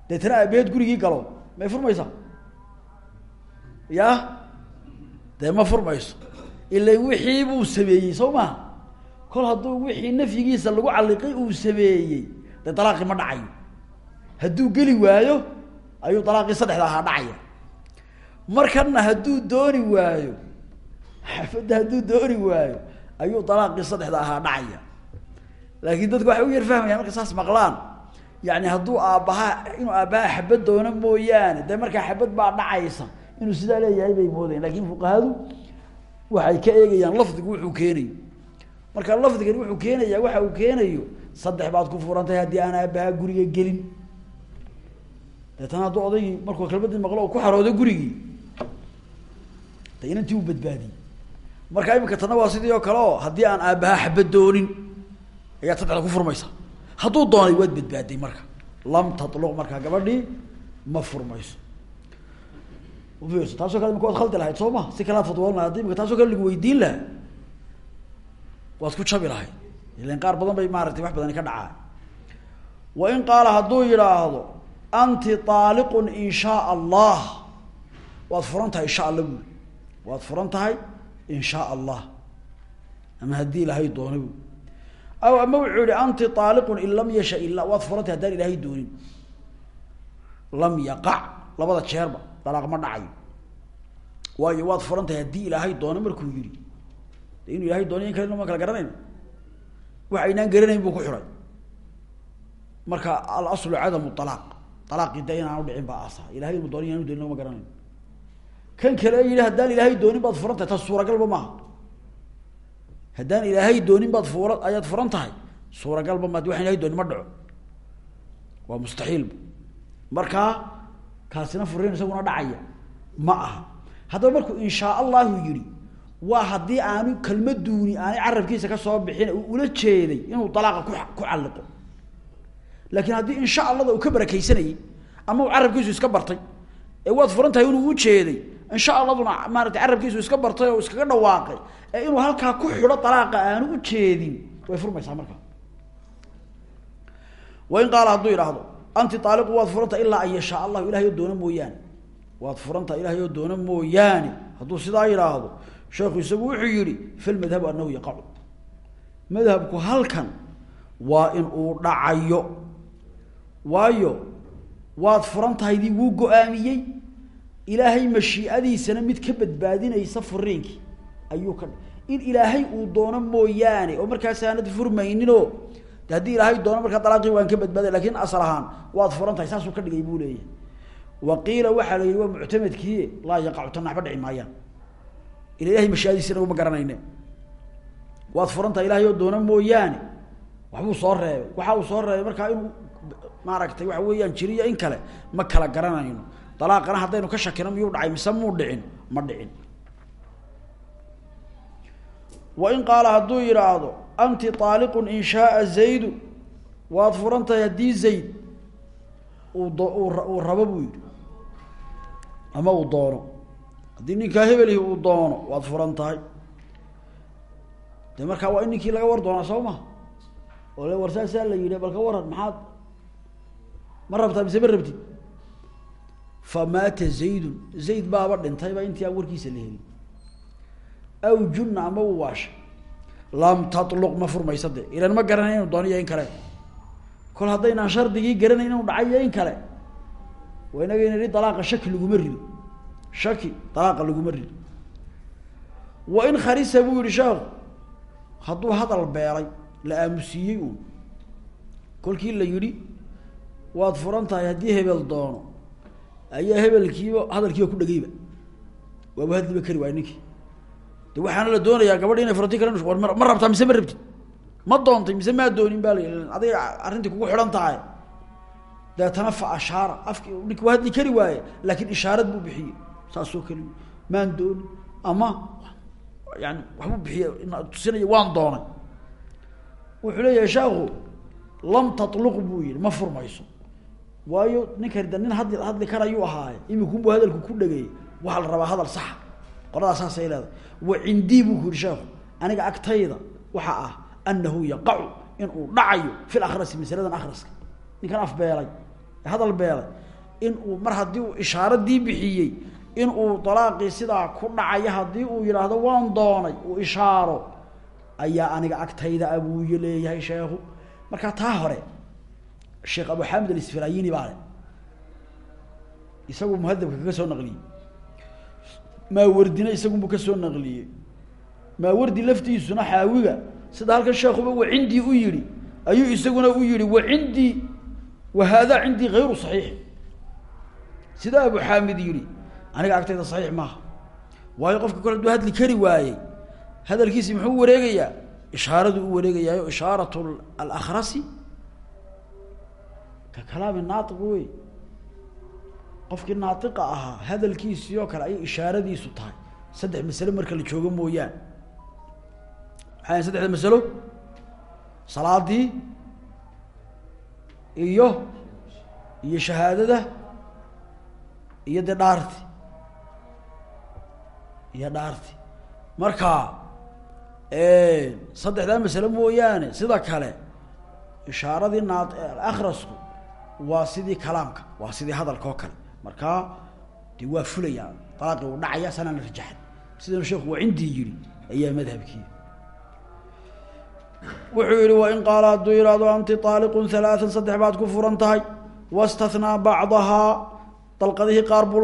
Deetana aabaheed gurigii galo may furmaysaa? Ya dee ma furmayso? Ila wixii buu sameeyey soo maha kol hadduu wixii nafyigiisa lagu calliqay uu sameeyey dee dalaaqii ma dhacayo hadduu geli waayo ayuu dalaaqii saddexda ahaa dhacaya. Markana hadduu dooni waayo xafadda hadduu dooni waayo ayuu dalaaqii saddexda ahaa dhacaya. Laakiin dadku waxay u yar fahmayaan marka saas maqlaan. Yani hadduu aabbahaa inuu aabbaha xabad doono mooyaane dee markaa xabad baa dhacaysa inuu sidaa leeyahay bay moodayan laakiin fuqahadu waxay ka eegayaan lafdigu wuxuu keenayo marka lafdigani wuxuu keenaya waxa uu keenayo saddex baad ku furantahay haddii aan aabbahaa guriga gelin. Deetana hadduu odaygii markuu kelmadii maqlo ku xaroodo gurigii. De inantii u badbaadiyey. Marka imika tana waa sidii oo kale oo haddii aan aabbahaa xabad doonin ayaad saddexda ku furmaysa. Hadduu doonay waad badbaaday marka. Lam tatluq markaa gabadhii ma furmayso. Taasoo kale imika waad khaldi lahayd soo ma. Si kalaad fatwoon lahay haddi imika kale lagu weydiin lahaa waad ku jabi lahayd. Ilan qaar badan bay maaratay wax badani ka dhacaa wain qaala hadduu yidhaahdo anti aaliqun in shaa allah. Waad furan tahay insha alla buuli waad furan tahay in shaa allah. Ama haddii ilaahay doona bu aw ama wuxuu yihi anti aaliqun in lam yasha ila waad furan tahay haddaan doonin. Lam yaqac labada jeerba dalaaq ma dhacayo waayo waad furan tahay haddii doono markuu yihi inuu ilahay doonay in kale ma kala garanayno wax aynaan garanayn buu ku xiray. Marka alaslu cadamu alaaq alaaqii de inaanu dhicin baa asa ilahay inu doonay inanu doonin lagama garanayn kan kale yihi haddaan ilaahay doonin baad furan tahay taas suuragalba maaha. Haddaan ilaahay doonin baad fura ayaad furan tahay ma waxaan ilahay doonin ma dhaco. Waa mustaxiilba markaa kaasina furiin isaguna dhacaya. Ma aha. Haddaba markuu inshaa allahu yihi waa haddii aanu kelma duuni aanay carabkiisa ka soo bixin ula jeeday inuu dalaaqa ku ku calliqo. Laakiin haddii insha allada uu ka barakaysanayey ama uu carabkiisu iska bartay ee waad furan tahay inuu ujeeday insha alladuna maarata carabkiisu iska bartay oo iskaga dhawaaqay ee inuu halkaa ku xidho dalaaqa aanu ujeedin way furmaysaa markaa wain qaala hadduu yidhaahdo anti aaliqu waad furanta ilaa an yashaa allahu ilahay oo doona mooyaane. Waad furanta ilahay oo doona mooyaane. Hadduu sidaa yidhaahdo sheekhu isagu wuxuu yihi fi lmadhabu anahu yaqacu. Madhabku halkan waa in uu dhacayo. Waayo waad furan tahaydii wuu go'aamiyey? Ilaahay mashiicadiisana mid ka badbaadinaysa furiinkii ayuu ka in ilaahay uu doono mooyaane oo markaas aanad furmayninoo de haddii ilaahay doono markaa dalaaqii waan ka badbaaday laakiin asal ahaan waad furan saasuu ka dhigay buu leeyahay. Wa qiila waxaa la yihi waa muctamadkii laa yaqacu tan dhici maayaan ila ilahay mashiicadiisana uma garanayne waad furan tahay ilahay oo doono mooyaane. Waxbuu soo reebay. Waxa uu soo reebay markaa inuu maaragtay waxa weeyaan jiriyo in kale ma kala garanayno. Dalaaqana haddaynu ka shakino miyuu dhacay mise muu dhicin? Ma dhicin. Wain qaala hadduu yidhaahdo anti aaliqun in shaaa zaydu. Waad furan tahay haddii zayd uu do uu rabo buu yidhi. Ama uu doono haddii ninkaa hebelihi uu doono waad furan tahay. De markaa waa in ninkii laga war doonaa soo ma? Oo le war saasaa la yidhi bal ka waran maxaad? Ma rabtaa mise ma rabtid? Famaata zaydun. Zayd baaba dhintayba intii aan warkiisa la helin. Aw junna ama u waashay? Lam tatluq ma furmaysa de ilan ma garanay inu dooniyo in kale. Kol haddaynaan shardigii garanayn inuu dhacayo in kale. Waa inaga in ihi dalaaqa shaki laguma shaki dalaaqa laguma rido. Wa in kharisa buu yihi sheekhu hadduu hadal beelay la aamusiiyey uun. Kolkii la yidhi waad furan tahay haddii hebel doono ayaa hebelkiiba hadalkiiba ku dhegeyba waaba hadliba kari waay ninkii. De waxaana la doonayaa gabadhi inay furanti kale war ma rabtaa mise ma rabtid? Ma doontay mise maa doonin baa la adiga arrintii kugu xidhan tahay. Deetana fa ashaara afki ninki waa hadli kari waaye laakiin ishaarad buu bixiyey saasoo keli maan doonin ama yani waxbuu bixiye tusinaya waan doonay. Wuxuu leeyahay sheekhu lam tatluq buu yihi ma furmayso. Waayo ninkan de nin hadli hadli karayuu ahaaye. Imikunbuu hadalku ku dhageeyey waxaa la rabaa hadal saxa qoladaa saasay leedahay. Wa cindii buu ku yihi aniga agtayda waxa ah anahu yaqacu inuu dhacayo fi lakrasi masaladan akhraska. Ninkan af beelay hadal beelay in uu mar haddii uu ishaaradii bixiyey in uu dalaaqii sidaa ku dhacayo haddii uu yidhaahdo waan doonay uu ishaaro ayaa aniga agtayda abuuye leeyahay sheekhu. Markaa taa hore sheekh abu xamid alisfirayini baa le isagu muhadabka kaga soo naqliyey. Maawardina isagunbuu ka soo naqliyey. Maawardi laftiisuna xaawiga sida halkan sheekuba wa cindii u yihi ayuu isaguna u yihi wa cindii wa haadaa cindii hayru saxiix. Sida abu xaamid yihi aniga agtayda saxiix maaha. Waayo qofka kole haduu hadli kari waayey hadalkiisi muxuu wareegayaa? Ishaaradu u wareegayaayo ishaarat alakhrasi? Ka kalaami naaiq wey qofkii naaiqa ahaa hadalkiisii oo kale ayay ishaaradiisu tahay. Saddex masalo marka la joogo mooyaan. Maxay saddexda masalo? Salaadii iyo iyo shahaadada iyo dee dhaarti iyo dhaarti. Marka saddexdaa masale mooyaane sida kale ishaaradii naa akrasku waa sidii kalaamka waa sidii hadalka oo kale. Markaa dee waa fulaya alaaqi uu dhacaya sanaan rajaxan sidanu sheekhu waa cindii yihi ayaa madhabkii wuxuu yihi wain qaala hadduu yihahdo anti aaliqun halaaan saddex baad ku furan tahay wastathnaa bacdahaa. Dalqadihii qaar buu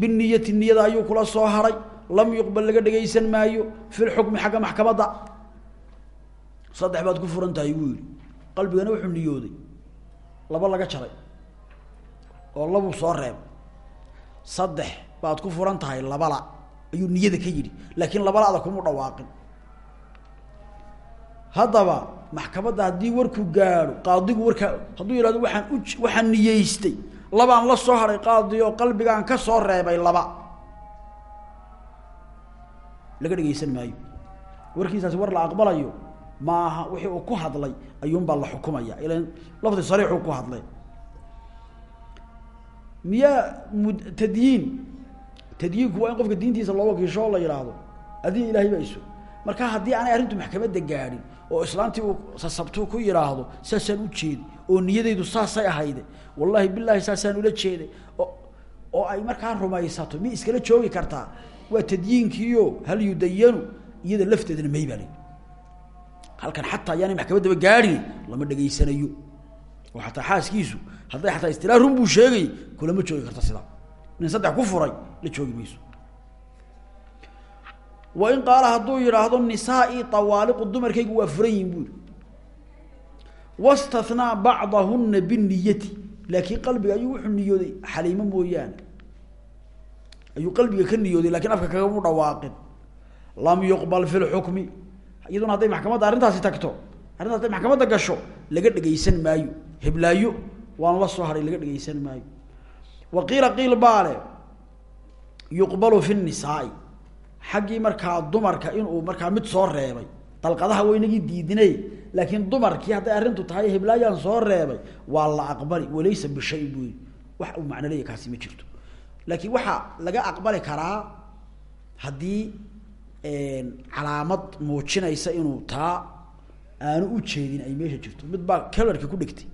biniyati niyada ayuu kula soo hadhay lam yuqbal laga dhegaysan maayo fi lxukmi xagga maxkamadda saddex baad ku furan tahay buu qalbigana wuxuu niyooday laba laga jaray oo labuu soo reeb saddex baad ku furan tahay labala ayuu niyada ka yidhi laakiin labalada kumu dhawaaqin haddaba maxkamadda haddii warku gaadho qaadigu warkaa hadduu yihahdo waxaan u waxaan niyeystay labaan la soo haray qaadi oo qalbigaan ka soo reebay laba. Laga dhegeysan maayo. Warkiisaasi war la aqbalayo maaha wixii uu ku hadlay ayuunbaa la xukumaya. Ilan lafdi sariixuu ku hadlay. Miyaa tadyiin. Tadyiinku waa in qofka diintiisa loo wakiisho la yidhaahdo adin ilaahay baa iso marka haddii aanay arrintu maxkamadda gaadhin oo islaantii uu sasabtuu ku yidhaahdo saasaan u jeeday oo niyadaydu saasay ahayde wallahi bilaahi saasaan ula jeeday. Oo ay markaa rumaysato mi iskala joogi kartaa? Waa tadyiinkiio hal yudayanu iyada lafteedana may baa halkan xataa ayaanay maxkamaddaba gaadhin lama dhegaysanayo oo xataa xaaskiisu hadday xataa istilaa run buu sheegay kulama joogi karta sidaa nin saddex ku furay la joogi mayso. Wain qaala hadduu yidhaahdo nisaai awaaliqu dumarkaygu waa furan yihiin buu yihi wastathnaa bacdahuna biniyati laakiin qalbiga ayuu wuxuu niyooday xaliimo mooyaane. Ayuu qalbiga ka niyooday laakiin afka kagamu dhawaaqin. Lam yuqbal fi lxukmi iyaduna hadday maxkamadda arrintaasi tagto arrinta hadday maxkamadda gasho laga dhegaysan maayo. Heblaayo waan la soo haray laga dhegaysan maayo. Wa qiila qiil baale yuqbalu fi nisaai xaggii markaa dumarka inuu markaa mid soo reebay dalqadaha waynagii diidinay laakiin dumarkii hadday arrintu tahay heblaayaan soo reebay waa la aqbali walaysa bishayin buu wax uu macno leeya kaasi ma jirto. Laakiin waxaa laga aqbali karaa haddii calaamad muujinaysa inuu taa aanu u jeedin ay meesha jirto. Mid baa kalarki ku dhigtay.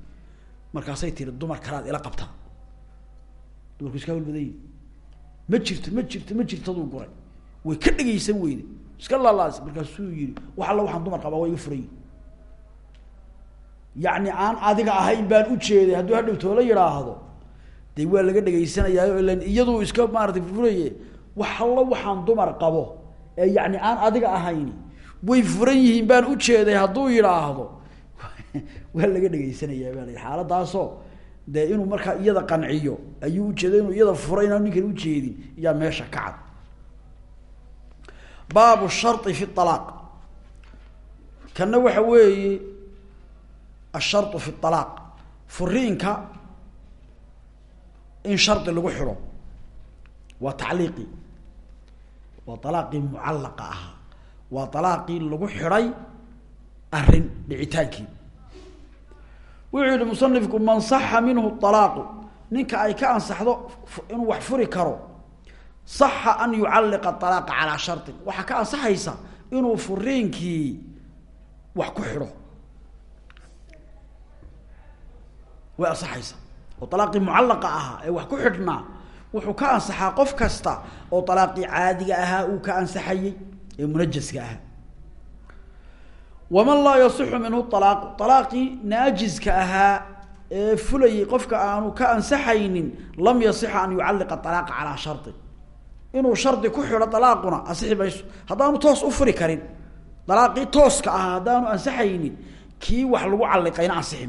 Markaasay tiri dumar kalaad ila qabtaa dumarku iska hawlbadayi ma jirto ma jirto ma jirto aduu guray. Way ka dhegaysan weyde iska laalaas markaasuu yihi wax alla waxaan dumar qabaa waa iga furan yihi yacni aan adiga ahayn baan u jeeday hadduu hadhow toola yidhaahdo dee waa laga dhegaysanayaayo ilan iyadu iska maaratay furaye wax alla waxaan dumar qabo. Ee yacni aan adiga ahayn way furan yihiin baan u jeeday hadduu yidhaahdo. Waa laga dhegaysanayaa baa la dee inuu markaa iyada qanciyo ayuu ujeeday inuu iyada furo inaan ninkan ujeedin iyaa meesha ka cad baabu shari fi alaaq kana waxa weeye asharu fi alaaq furiinka in shardi lagu xidho waa tacliiqi. Waa alaaqii mucallaqa ahaa waa alaaqii lagu xidhay arrin dhicitaankii wuxuu yihi musanifku man saxa minhu alaaqu ninka ay ka ansaxdo inuu wax furi karo saxa an yucalliqa alaaqa calaa sharin waxaa ka ansaxaysa inuu furiinkii wax ku xidho. Way ansaxaysa. Oo alaaqii mucallaqa ahaa ee wax ku xidhnaa wuxuu ka ansaxaa qof kasta oo alaaqii caadiga ahaa uu ka ansaxayey ee munajaska ahaa. Waman laa yasixu minhu alaaqu alaaqii naajiska ee fulayay qofka aanu ka ansaxaynin lam yasixa an yucalliqa alaaqa calaa inuu shardi ku xidho alaaquna ansixi mayso. Toos u furi karin alaaqii tooska ahaa haddaanu ansaxaynin kii wax lagu calliqayna ansixi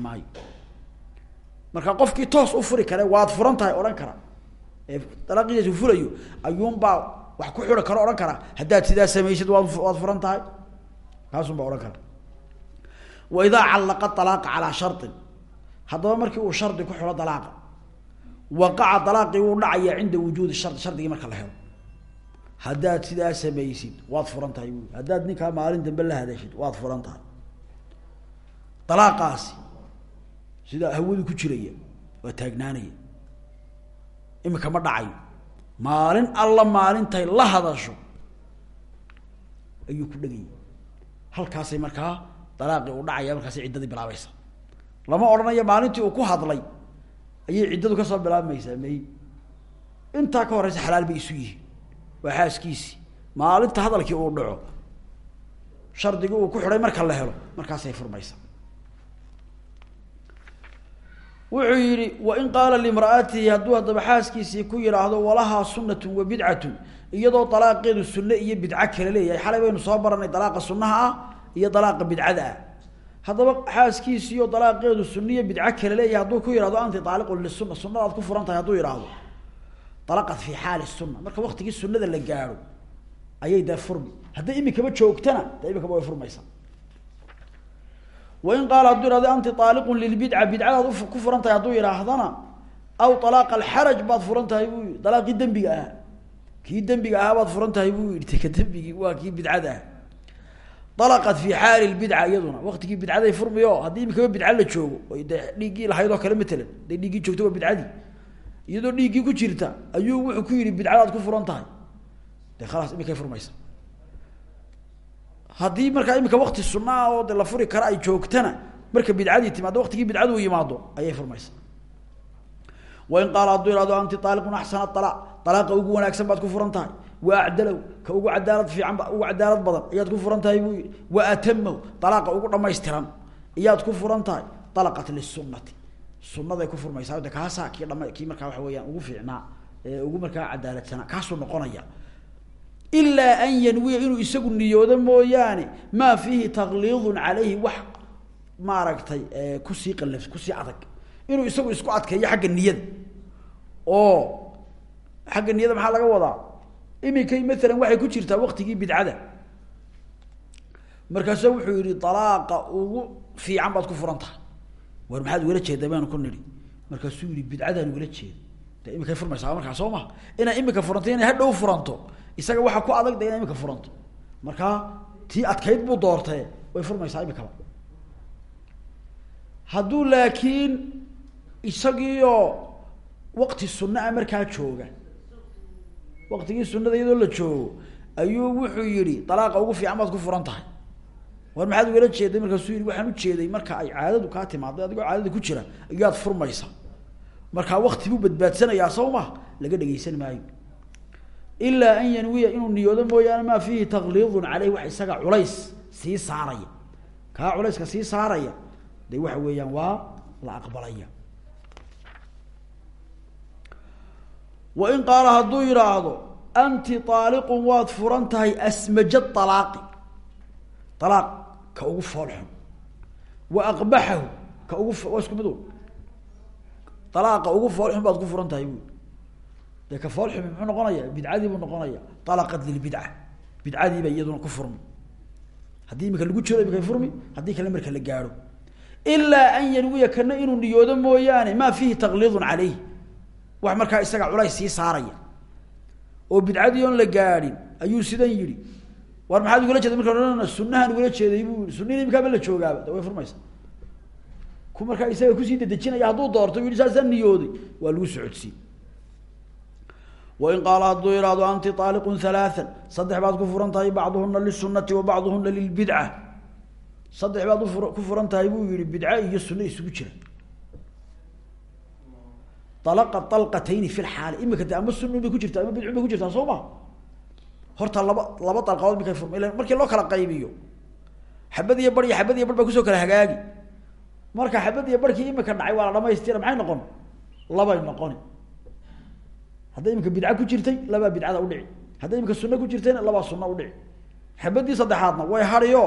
marka qofkii toos u furi kare waad furan tahay odhan kara. Ee dalaaqiisu fulayo ayuunbaa wax ku xidho karo odhan kara. Haddaad sidaa samaysid waad furan tahay. Kaasun baa odhan kara. Wa idaa callaqa alaaqa calaa sharin haddaba markii uu shardi ku xidho dalaaqa waqaca dalaaqii wuu dhacaya cinda wujuudi shardi shardigii marka la helo haddaad sidaa samaysid waad furan tahay buui haddaad ninkaa maalin dambe la hadashid waad furan tahay. Dalaaqaasi sidaa hawadu ku jiraya waa taagnaanaya. Imika ma dhacayo. Maalin alla maalintay la hadasho ayuu ku dhegayay halkaasay markaa dalaaqii uu dhacaya markaasay ciddadii bilaabaysa. Lama odhanayo maalintii uu ku hadlay ayay ciddadu ka soo bilaabmaysaa may. Intaa ka horeysa xalaal bay isu yihiin waa xaaskiisii maalinta hadalkii uu dhaco shardigii uu ku xidhay marka la helo markaasay furmaysa. Wuxuu yihi wain qaala limra'atihi hadduu haddaba xaaskiisii ku yidhaahdo walahaa sunatun wa bidcatun. Iyadoo dalaaqeedu sunne iyo bidco kale leeyahay. Xalay baynu soo baranay dalaaqa sunnaha ah iyo dalaaqa bidcada ah. Haddaba xaaskiisiiyo dalaaqeedu sunna iyo bidco kale leeyahay hadduu ku yihahdo anti taaliqun lisuna sunadaad ku furan tahay hadduu yidhaahdo dalaqad fi xaali sunna marka waktigii sunada la gaadho ayay dee furmi hadday imikaba joogtana dee imikaba way furmaysa wain qaala hadduu yihahdo anti aaliqun lilbidca bidcadaad ku furan tahay hadduu yidhaahdana aw alaaqa alxaraj baad furan tahay buu yihi dalaaqii dembiga ahaa kii dembiga ahaa furan tahay buu yihi ka dembigii waa kii bidcada ah dalaqat fi xaali lbidca iyaduna waktigii bidcaday furmiyo haddii imikaba bidca la joogo oy dee dhiiggii lahayd matalan dhiiggii joogto waa iyadoo dhiiggii ku jirta ayuu wuxuu ku yihi bidcadaad ku furan tahay. De khalaas imikay furmaysa. Haddii markaa imika wakti sunaa oo de la furi kara ay joogtana marka bidcadii timaado waktigii bidcadu yimaado ayay furmaysa. Wain qaala hadduu ihahdo anti aaliqun axsana alaq alaaqa ugu wanaagsan baad ku furan wa acdalow ka ugu cadaalad fiican ugu cadaalad badan ayaad ku furan wa atamaw alaaqa ugu dhamaystiran ayaad ku furan tahay. Alaqat lisunati sunaday ku furmaysaa de kaasaa kii dhama kii markaa waxa weyaan ugu fiicnaa ee ugu markaa cadaaladsanaa kaasuu noqonaya. Ilaa an yanwiya inuu isagu niyoodo mooyaane maa fiihi takliidun calayhi wax maaragtay ku sii qalaf ku sii adag. Inuu isagu isku adkeeyo xagga niyada oo xagga niyada maxaa laga wadaa? Iminkay maalan waxay ku jirtaa waktigii bidcada. Markaasu wuxuu yihi dalaaqa ugu fiican baad ku furan tahay war maxaad ugala jeedaa baanu ku nidhi. Markaasuu yihi bidcadaan ugala jeeda de imikay furmaysaa markaa soo ma? Inay imika furanto inay hadhow furanto. Isaga waxaa ku adag de inay imika furanto. Markaa tii adkayd buu doortee way furmaysaa imikaba hadduu laakiin isagiioo wakti sunaa markaa jooga waktigii sunada iyadoo la joogo ayuu wuxuu yihi dalaaqa ugu fiican baad ku furan tahay war maxaad ugala jeeday markaasuu yihi waxaan ujeeday marka ay caadadu kaa timaaday adigoo caadada ku jira ayaad furmaysa. Markaa wakti buu badbaadsanayaa ma laga dhegeysan maayo. Ilaa an yanwiya inuu niyoodo mooyaane maa fiihi takliidun caleyh wax isaga culays sii saaraya. Kaa culayska sii saaraya de waxa weeyaan waa la aqbalaya. Wain qaala hadduu yidhaahdo anti aaliqun waad furan tahay asmaja alaaqi alaaq ka ugu foolxun. Wa aqbaxahu ka ugu waa isku ugu foolxun baad ku furan tahay ka foolxumi muxuu noqonaya bidcadii buu noqonaya alaqat lilbidca bidcadiiba iyaduna ku furmi. Haddii imika lagu jiro imikay furmi haddii kale marka la gaadho ilaa an yanwiya kana inuu niyoodo mooyaane maa fiihi takliidun caleyh wax markaa isaga culays saaraya. Oo bidcadii oon la gaadhin ayuu sidan yihi war maxaad ugala jeeda marka odhanana sunahan ugala jeeday yii sunnihi imikaaba la joogaaba. Way furmaysa ku markaa isaga ku sii dedejinaya hadduu doorto u yihi saasaan niyooday. Waa lagu socodsiin wain qaala hadduu ihahdo anti aaliqun halaaan saddex baad ku furan tahay bacduhuna lisunati wa bacduhuna lilbidca saddex baad ku furan tahay buu yihi bidca iyo sunno isugu jira. Alaqa alqatayni fi lxaali imika de ama horta laba laba dalqadood mikay furma markii loo kala qaybiyo xabad iyo bar iyo xabad iyo bar baa ku soo kala hagaagi. Marka xabad iyo barkii imika dhacay waa la dhamaystira maxay noqon? Labay noqoni hadday imika bidca ku jirtay labaa bidcada udhici hadday imika sunno ku jirtayna labaa sunna udhici xabadii saddexaadna way hadiyo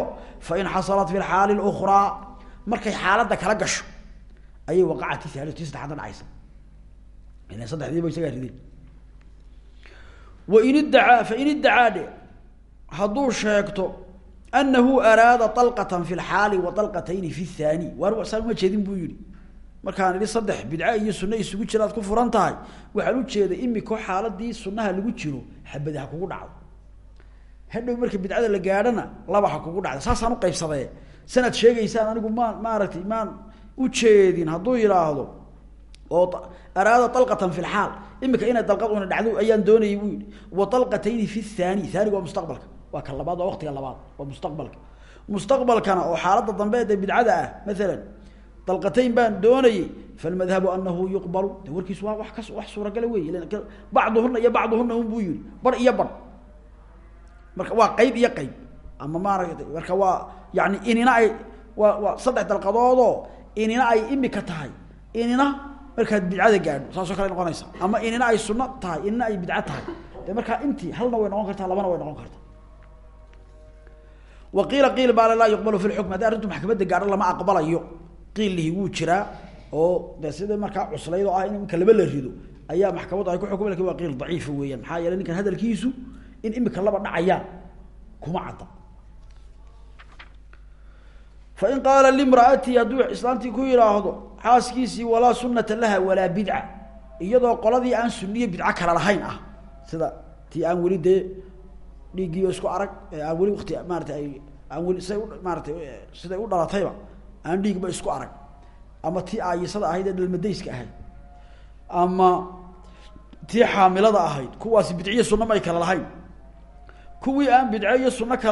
fa in xasalat fi lxaali lukraa markay xaaladda kala gasho ayay waqacati haali tii saddexaadna dhacaysa. Ilan saddexdiiba isagaa rideen wain iddacaa fain iddacaa dhe hadduu sheegto anahu araada alqatan fi lxaali wa alqatayni fi thaani waar saan uma jeedin buu yihi markaan idhi saddex bidca iyo sunna isugu jiraad ku furan tahay waxaan ujeeday imiko xaaladii sunaha lagu jiro xabadi ha kugu dhacdo. Hadhow marka bidcada la gaadhana laba ha kugu dhacda saasaan uqaybsadee sanaad sheegaysaan anigu maan maaragtay maan ujeedin hadduu yidhaahdo oo araada dalqatan fi lxaal imika inay dalqad una dhacdo ayaan doonayay buu wa dalqatayni fi thani thaniga waa mustaqbalka. Waa ka labaad waa waqtiga labaad waa mustaqbalka. Mustaqbalkana oo xaaladda dambe bidcada ah maalan dalqatayn baan doonayey falmadhabu anahu yuqbalu. De warkiisu waa wa ka wax suuragala wey bacduhuna iyo bacduhuna un buu yihi bar iyo bar. Marka waa qeyb iyo qeyb ama maaragta marka waa yani inina ay waa waa saddex inina ay imika tahay. Inina markaad bidcada gaadho saasoo kale noqonaysa. Ama inina ay sunno tahay inina ay bidco tahay. De markaa intii halna way noqon kartaa labana way noqon kartaa. Wa qiila qiil baa laa yuqbalu fi lxukm haddii arrintu maxkamadda gaadho lama aqbalayo qiillihi wuu jiraa oo de sida markaa cuslayd oo ah in imika laba la rido ayaa maxkamaddu ay ku xukumi laakiin waa qiil daciifa weeyaan. Maxaa yeeley ninkan hadalkiisu in imika laba dhacayaan kuma cadda fain qaala limra'atii hadduu islaantii ku yidhaahdo xaaskiisii walaa sunata laha walaa bidca iyadoo qoladii aan suniye bidco kale lahayn ah sida tii aan weli dee dhiiggiiba isku arag aan weli wati maarata ay aan weli siday maaratay siday u dhalatayba aan dhiigba isku arag ama tii aayisada ahayd ee dhalmadayska ahayd ama tii xaamilada ahayd kuwaasi bidciyo sunna ma ay kale lahayn kuwii aan bidco iyo sunno kale